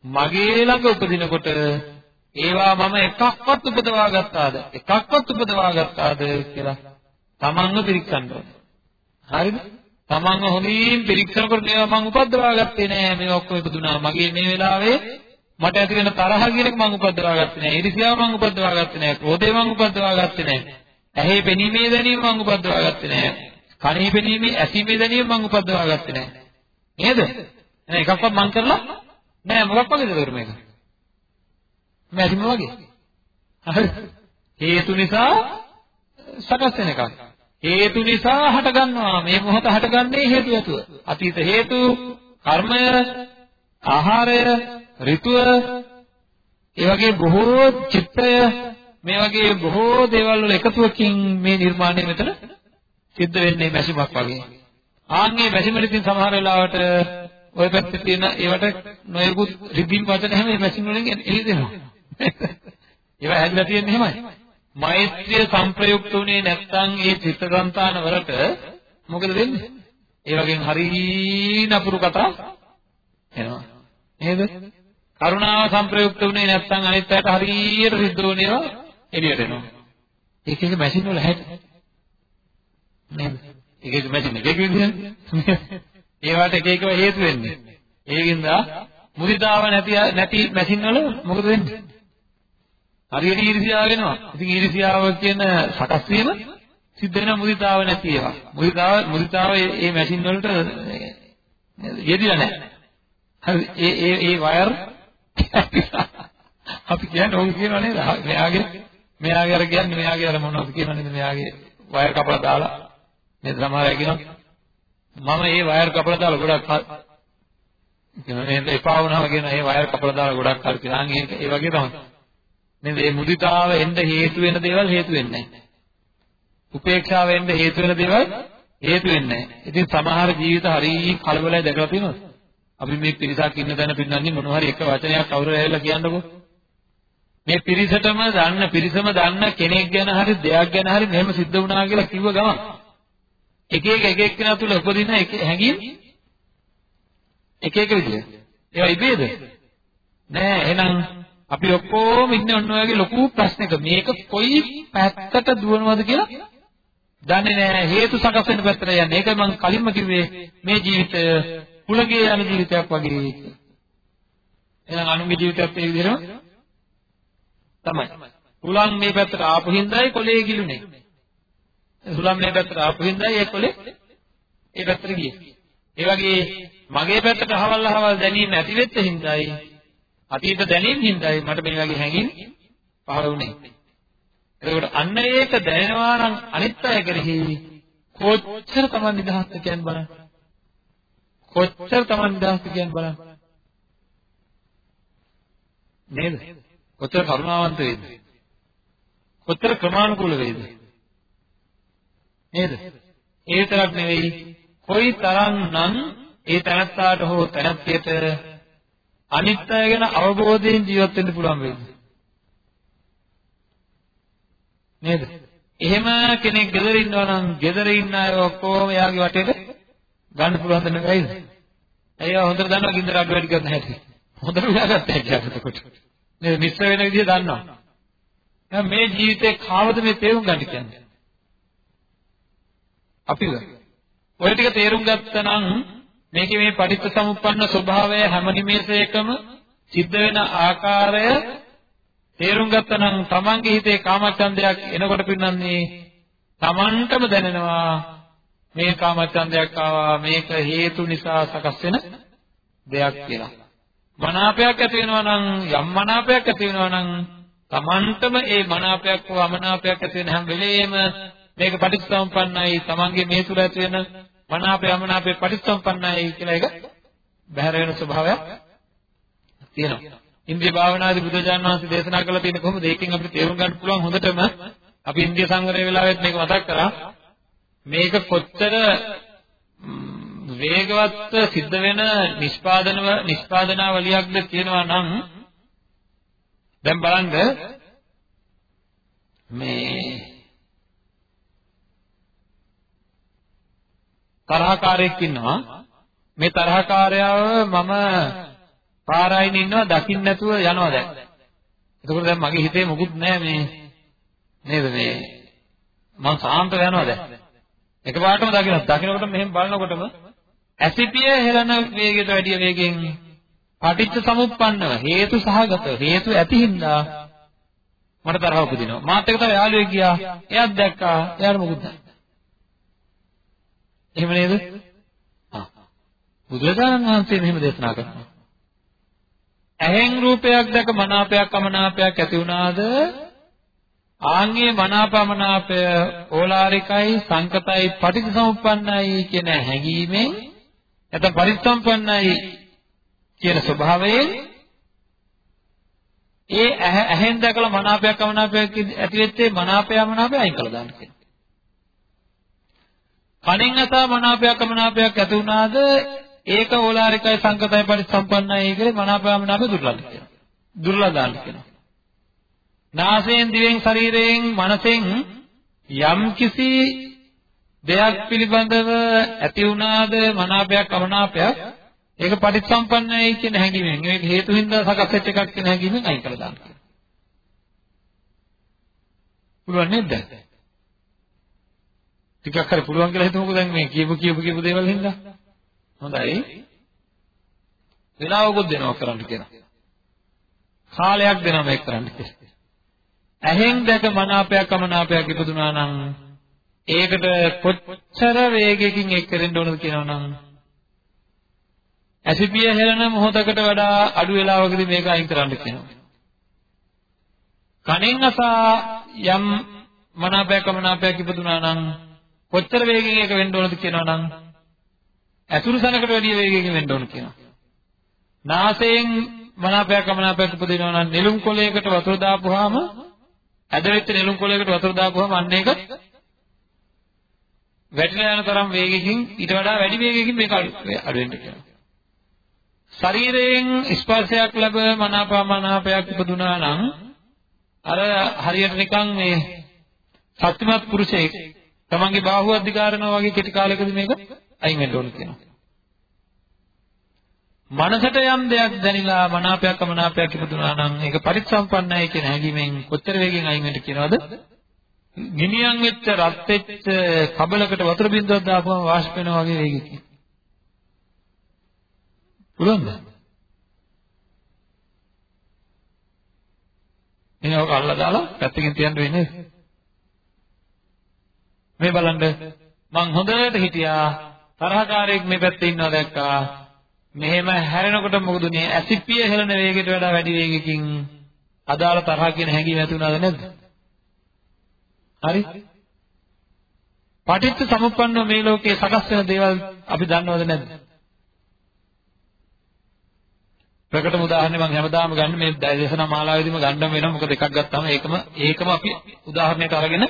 මගේ ළඟ උපදිනකොට ඒවා මම එකක්වත් උපදවා ගත්තාද එකක්වත් උපදවා ගත්තාද කියලා තමන්ව පිරික්සන්න ඕනේ. හරිද? තමන්ව හොඳින් පිරික්සනකොට මේවා මම උපදවා ගත්තේ නෑ මේ ඔක්කොම ඉපදුනා. මගේ මේ වෙලාවේ මට ඇති වෙන තරහ කියන එක මම උපදවා ගත්තේ නෑ. ඊර්ෂ්‍යාව මම උපදවා ගත්තේ නෑ. ක්‍රෝධය මම උපදවා ගත්තේ නෑ. ඇහි පෙනීමේ දැනීම මම උපදවා ගත්තේ නෑ. කනේ පෙනීමේ ඇසීමේ දැනීම මම උපදවා ගත්තේ නෑ. නේද? එහෙනම් එකක්වත් මම කරලා නෑ මොකක් වගේද කරු මේක? මැරිම වගේ. හරි. හේතු නිසා සකස් වෙන එකක්. හේතු නිසා හටගන්නවා. මේ මොහොත හටගන්නේ හේතු ඇතුව. අතීත හේතු, කර්මය, ආහාරය, ඍතුව, ඒ වගේ බොහෝ චිත්තය මේ වගේ බොහෝ දේවල් වල එකතුවකින් මේ නිර්මාණය මෙතන සිද්ධ වෙන්නේ මැසිමක් වගේ. ආන්ගේ මැසිමට ඉතින් සමහර වෙලාවට ওই පැත්තේ තියෙන ඒවට නොයෙකුත් රිදීම් වචන හැම මැසින් වලින් එළි දෙනවා. [laughs] ඒවා හැදලා තියෙන්නේ එහෙමයි. මෛත්‍රිය සංප්‍රයුක්ත උනේ නැත්නම් ඒ චිත්තසංතාන වලට මොකද වෙන්නේ? ඒ වගේම හරි නපුරු කතා එනවා. නේද? කරුණාව සංප්‍රයුක්ත උනේ නැත්නම් අනිත් අයට හරියට සිද්ධ වුණේවා එළියට එනවා. ඒක එක මැෂින් වල හැටි. නේද? එක එක මැෂින් එක එක විදිහට. ඒවට එක එකව හේතු වෙන්නේ. ඒකින්ද මුදිතාව නැති නැති මැෂින් වල මොකද වෙන්නේ? හරියට ඊර්ෂ්‍යාව වෙනවා. ඉතින් ඊර්ෂ්‍යාව කියන සකස් වීම සිද්ධ වෙන මුදිතාව නැති ඒවා. මුදිතාව මුදිතාව මේ මැෂින් වලට යෙදිලා නැහැ. හරි ඒ ඒ ඒ වයර් [laughs] අපි කියන්නේ ඔය කියනවා නේද? මෙයාගේ මෙයාගේ අර කියන්නේ මෙයාගේ අර මොනවද කියනවා නේද? මෙයාගේ වයර් කපලා දාලා නේද සමහර අය කියනවා මම මේ වයර් කපලා දාලා ගොඩක් කියනවා නේද? එපා වුණාම කියන මේ වයර් කපලා දාලා ගොඩක් හරි කියලා. ඒ වගේ තමයි. නේද? මේ මුදිතාව එන්න හේතු වෙන දේවල් හේතු වෙන්නේ නැහැ. උපේක්ෂාව එන්න හේතු වෙන දේවල් හේතු වෙන්නේ නැහැ. ඉතින් සමහර ජීවිත හරි කලබලයි දැකලා තියෙනවද? අපි මේ පිරිසක් ඉන්න තැන පින්නන්නේ මොන හරි එක වචනයක් කවුරු ඇවිල්ලා කියන්නකෝ. මේ පිරිසටම දන්න පිරිසම දන්න කෙනෙක් ගැන හරි දෙයක් ගැන හරි මෙහෙම සිද්ධ වුණා කියලා කිව්ව ගමන් එක එක එක එක්කෙනා තුල උපදින එක හැඟීම් එක එක විදිය. ඒවා ඉබේද? නෑ එහෙනම් අපි ඔක්කොම ඉන්නේ ඔන්න ඔයගේ ලොකු ප්‍රශ්නයක මේක කොයි පැත්තට දුවනවද කියලා දන්නේ නෑ හේතු සකස් වෙන පැත්තට යන්නේ. ඒකයි මම කලින්ම කිව්වේ මේ ජීවිතය කුලගේ යන ජීවිතයක් වගේ. එහෙනම් අනුන්ගේ ජීවිතයත් ඒ විදිහටම තමයි. කුලන් මේ පැත්තට ආපු හින්දායි කොලේ ගිලුනේ. සුලම් මේ පැත්තට ආපු හින්දායි ඒ කොලේ ඒ පැත්තට ගියේ. ඒ වගේ මගේ පැත්තට අහවල් අහවල් දැනීම ඇති වෙච්ච හින්දායි අතීත දැනීම හින්දායි මට මේ වගේ හැඟීම් පහළ වුණේ. එතකොට අන්න ඒක දැනෙනවා නම් අනිත් අය කෙරෙහි කොච්චර Taman නිදහස්ද කියන්නේ බලන්න. කොච්චර Taman නිදහස්ද කියන්නේ බලන්න. නේද? කොච්චර කරුණාවන්ත වේද? කොච්චර ක්‍රමානුකූල වේද? නේද? ඒ විතරක් නෙවෙයි කොයි තරම්නම් ඒ තනත්තාට හෝ තනත්තියට අනිත් අය ගැන අවබෝධයෙන් ජීවත් වෙන්න පුළුවන් වේද? නේද? එහෙම කෙනෙක් ගෙදර ඉන්නවා නම් ගෙදර ඉන්න අය ඔක්කොම එයාගේ වටේට ගන්න පුළුවන් දෙන්න බැයිද? එයා හොඳට දන්නවා ගින්දර අඩු වැඩි කරන්න හැටි. හොඳට උයාගත්තා කියලා එතකොට. නේද? මිශ්‍ර වෙන විදිහ දන්නවා. එහෙනම් මේ ජීවිතේ කාවද මේ තේරුම් ගන්න කියන්නේ? අපිද? ඔය ටික තේරුම් ගත්තා නම් මේකේ මේ පටිච්ච සමුප්පන්න ස්වභාවය හැම නිමේෂයකම සිද්ධ වෙන ආකාරය තේරුම් ගත්තා නම් තමන්ගේ හිතේ කාමච්ඡන්දයක් එනකොට පින්නන්නේ තමන්ටම දැනෙනවා මේ කාමච්ඡන්දයක් ආවා මේක හේතු නිසා සකස් වෙන දෙයක් කියලා. මනාපයක් ඇති වෙනවා නම් යම් මනාපයක් ඇති වෙනවා නම් තමන්ටම ඒ මනාපයක් හෝ අමනාපයක් ඇති වෙන හැම වෙලේම මේක පටිච්චසමුප්පන්නයි තමන්ගේ මේ තුල ඇති වෙන මනාපය අමනාපය පටිච්චසමුප්පන්නයි කියලා එක බැහැර වෙන ස්වභාවයක් තියෙනවා. ඉන්ද්‍රිය භාවනාදී බුදුජානක වහන්සේ දේශනා කළා තියෙන කොහොමද ඒකෙන් අපිට තේරුම් ගන්න පුළුවන් හොඳටම අපි ඉන්ද්‍රිය සංවරය වෙලාවෙත් මේක මතක් කරා මේක කොච්චර වේගවත් සිද්ධ වෙන නිෂ්පාදනව නිෂ්පාදනාවලියක්ද කියනවා නම් දැන් බලන්න මේ තරහකාරයෙක් ඉන්නවා. මේ තරහකාරයව මම පාරායින් ඉන්නවා දකින්න නැතුව යනවා දැන්. එතකොට දැන් මගේ හිතේ මොකුත් නැහැ මේ නේද මේ? මම සාන්ත යනවා දැන්. එකපාරටම දකින්න දකින්නකොට මෙහෙම බලනකොටම ඇසිපිය හෙලන වේගයට වැඩිය වේගෙන් පටිච්ච සමුප්පන්නව හේතු සහගත හේතු ඇති හින්දා මට තරහ උපදිනවා. මාත් එක තමයි යාළුවෙක් ගියා. එයාත් දැක්කා. එයාට මොකුත් නැහැ එහෙම නේද? ආ. බුදුරජාණන් වහන්සේ මෙහෙම දේශනා කරනවා. ඇහෙන් රූපයක් දැක මනාපයක් අමනාපයක් ඇති වුණාද? ආන්ගේ මනාපමනාපය ඕලාරිකයි සංකතයි පටිච්චසමුප්පන්නයි කියන හැඟීමෙන් නැත්නම් පරිසම්පන්නයි කියන ස්වභාවයෙන් ඒ ඇහෙන් දැකලා මනාපයක් අමනාපයක් ඇති වෙත්තේ මනාපය අමනාපය අයින් කළා දාන්න කියනවා. කණෙන් අසා මනාපයක් අමනාපයක් ඇති වුණාද ඒක ඕලාරිකයි සංකතයි පරිසම්පන්නයි කියලා මනාපය අමනාපය දුර්ලභ කියනවා. දුර්ලභ දාන්න කියනවා. නාසයෙන් දිවෙන් ශරීරයෙන් මනසෙන් යම් කිසි දෙයක් පිළිබඳව ඇති වුණාද මනාපයක් අමනාපයක් ඒක පටිච්චසම්පන්නයි කියන හැඟීමෙන් ඒක හේතු හින්දා සකස් වෙච්ච එකක් කියන හැඟීමෙන් අයින් කරලා දාන්න. පුළුවන් නේද? ටිකක් හරි පුළුවන් කියලා හිතමුකෝ දැන් මේ කියපු කියපු කියපු දේවල් හින්දා. හොඳයි. වෙලාවකුත් දෙනවා කරන්න කියලා. කාලයක් දෙනවා මේක කරන්න කියලා. ඇහෙන් දැක මනාපයක් අමනාපයක් ඉපදුනා නම් ඒකට කොච්චර වේගයකින් එක් කරෙන්න ඕනද කියනවනම් ඇසිපිය හෙලන මොහොතකට වඩා අඩු වේලාවකදී මේක අයින් කරන්න කියනවා. කණෙන් අසා යම් මනාපයක් අමනාපයක් ඉපදුනා නම් කොච්චර වේගයෙන් ඒක වෙන්න ඕනද කියනවනම් ඇතුළු සනකට වැඩිය වේගයකින් වෙන්න ඕන කියනවා. නාසයෙන් මනාපයක් අමනාපයක් උපදිනවා නම් නෙළුම් කොළයකට වතුර දාපුවාම ඇදවෙච්ච නෙළුම් කොළයකට වතුර දාපුවාම අන්න ඒක වැටිලා යන තරම් වේගයකින් ඊට වඩා වැඩි වේගයකින් මේක අඩු වෙන්න කියනවා. ශරීරයෙන් ස්පර්ශයක් ලැබ මනාපමනාපයක් ඉපදුනා නම් අර හරියට නිකන් මේ සත්‍යමත් පුරුෂයෙක් තමන්ගේ බාහුව අධිකාරනවා වගේ කෙටි කාලයකදී මේක අයින් වෙන්න ඕන කියනවා. මනසට යම් දෙයක් දැනිලා මනාපයක් අමනාපයක් ඉපදුනා නම් ඒක පරිසම්පන්නයි කියන හැඟීමෙන් කොතර වේගෙන් අයින් වෙන්න කියනවද? ගිනියම් වෙච්ච රත් වෙච්ච කබලකට වතුර බින්දුවක් දාපුවම වාෂ්ප වෙනවා වගේ වේගකින්. පුළුවන්ද? එහෙනම් ඔක අල්ලලා දාලා පැත්තකින් තියන්න වෙන්නේ. මේ බලන්න මං හොඳට හිටියා තරහකාරයෙක් මේ පැත්තේ ඉන්නවා දැක්කා. මෙහෙම හැරෙනකොට මොකද උනේ? ඇසිප්පිය හෙලන වේගයට වඩා වැඩි වේගකින් අදාළ තරහ කියන හැඟීම ඇති වුණාද නැද්ද? හරි? පටිච්ච සමුප්පන්නව මේ ලෝකේ සකස් වෙන දේවල් අපි දන්නවද නැද්ද? ප්‍රකටම උදාහරණේ මම හැමදාම ගන්න මේ දේශනා මාලාවේදීම ගන්නම වෙනවා මොකද එකක් ගත්තාම ඒකම ඒකම අපි උදාහරණයට අරගෙන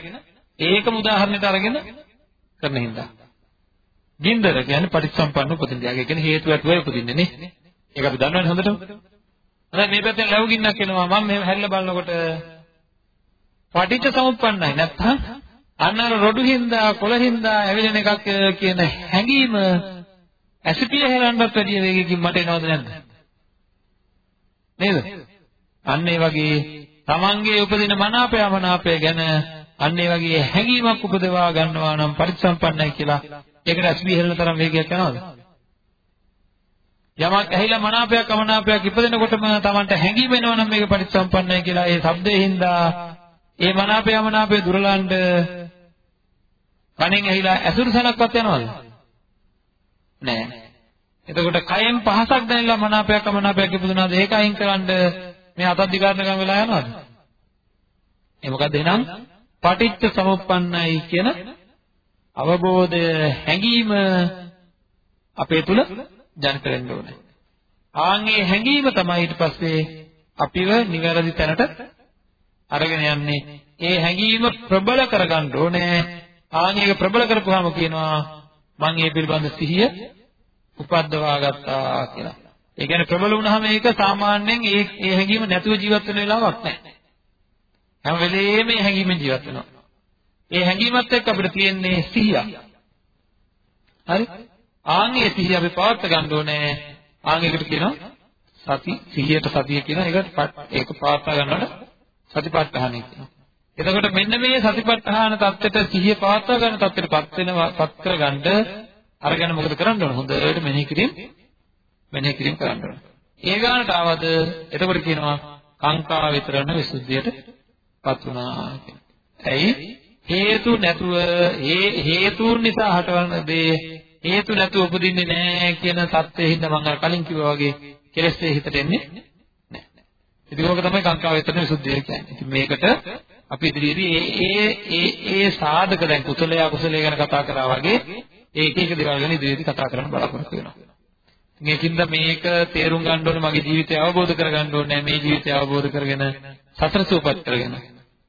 ඒකම උදාහරණයට අරගෙන කරන හින්දා ගින්දර කියන්නේ පටිච්චසම්පන්න උපදින දෙයක්. ඒ කියන්නේ හේතු ඇතුවයි උපදින්නේ නේ. ඒක අපි දන්නවනේ හොඳටම. හරි මේ පැත්තෙන් ලැබු ගින්නක් එනවා මම මේ හැරිලා බලනකොට පටිච්ච සමුප්පන්නයි නැත්තම් අන්න අර රොඩු හින්දා කොළ හින්දා ඇවිලෙන එකක් කියන හැඟීම ඇසිපිය හෙලන්නත් වැඩිය වේගකින් මට එනවද නැද්ද? නේද? අන්න ඒ වගේ තමන්ගේ උපදින මනාපය මනාපය ගැන අන්න ඒ වගේ හැඟීමක් උපදවා ගන්නවා නම් පරිසම්පන්නයි කියලා ඒකට ඇස්බී හෙලන තරම් වේගයක් යනවද? යමක් ඇහිලා මනාපයක් අමනාපයක් ඉපදෙනකොටම Tamanට හැඟීම එනවා නම් මේක පරිසම්පන්නයි කියලා ඒ શબ્දේ හින්දා ඒ මනාපය අමනාපය දුරලන්න කණෙන් ඇහිලා ඇසුරු සලක්වත් යනවද? නෑ. එතකොට කයෙන් පහසක් දැනෙලා මනාපයක් අමනාපයක් ඉපදුනාද ඒක අයින් කරන්න මේ අතක් දිගාරණකම් වෙලා යනවද? ඒ මොකද එහෙනම් පටිච්ච සමුප්පන්නයි කියන අවබෝධය හැඟීම අපේ තුල ජනිත වෙන්න ඕනේ. ආන්ගේ හැඟීම තමයි ඊට පස්සේ අපිව නිවැරදි තැනට අරගෙන යන්නේ. ඒ හැඟීම ප්‍රබල කරගන්න ඕනේ. ආන්ගේක ප්‍රබල කරපුවාම කියනවා මම මේ පිළිබඳ සිහිය උපද්දවා ගත්තා කියලා. ඒ කියන්නේ ප්‍රබල වුණාම ඒක සාමාන්‍යයෙන් ඒ ඒ හැඟීම නැතුව ජීවත් වෙන වෙලාවක් නැහැ. හැම වෙලේම මේ හැඟීමෙන් ජීවත් වෙනවා. ඒ හැඟීමත් එක්ක අපිට තියෙන්නේ සිහිය. හරි? ආන්ගේ සිහිය අපි පවත් ගන්න ඕනේ. ආන්ගේකට කියනවා සති සිහියට සතිය කියන එකට ඒක පවත් ගන්නවට සතිපට්ඨානය කියනවා. එතකොට මෙන්න මේ සතිපට්ඨාන தත්ත්වයට සිහිය පවත්වා ගන්න தත්ත්වයටපත් වෙනවා පත් කරගන්න අරගෙන මොකද කරන්න ඕන? හොඳට මෙනෙහි කිරීම මෙනෙහි කිරීම කරන්න ඕන. ඒ ගානට ආවද එතකොට කියනවා කාංකා විතරණ විසුද්ධියටපත් වුණා කියලා. ඇයි? හේතු නැතුව ඒ හේතුන් නිසා හටවන දේ හේතු නැතුව උපදින්නේ නැහැ කියන தත්ත්වයෙන් හින්දා මම අර කලින් කිව්වා වගේ කෙලෙස් හිතට එන්නේ නැහැ. ඉතින් ඕක තමයි කාංකා වේතන විසුද්ධිය කියන්නේ. ඉතින් මේකට අපි ඉදිරියේදී ඒ ඒ ඒ ඒ සාධක දැන් කුසලයේ අකුසලයේ ගැන කතා කරා වගේ ඒක එක දේවල් ගැන ඉදිරියේදී කතා කරන්න බලාපොරොත්තු වෙනවා. මේකින්ද මේක තේරුම් ගන්න ඕනේ මගේ ජීවිතය අවබෝධ කරගන්න ඕනේ මේ ජීවිතය අවබෝධ කරගෙන සතර සූපත් කරගෙන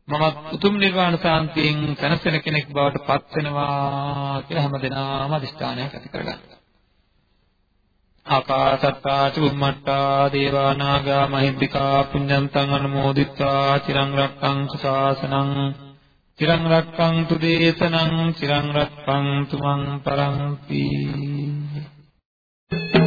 මමත් උතුම් නිර්වාණ සාන්තියෙන් සැනසෙන කෙනෙක් බවට පත් වෙනවා කියලා හැමදෙනාම අදිස්ථානයක් ඇති කරගන්න. ආකාසත්තා චුම්මට්ටා දේවා නාග මහිද්దికා පුඤ්ඤන්තං අනුමෝදිත්වා චිරං රක්ඛන්තු ශාසනං චිරං රක්ඛන්තු දේශනං චිරං රක්ඛන්තු මං පරන්ති Thank you.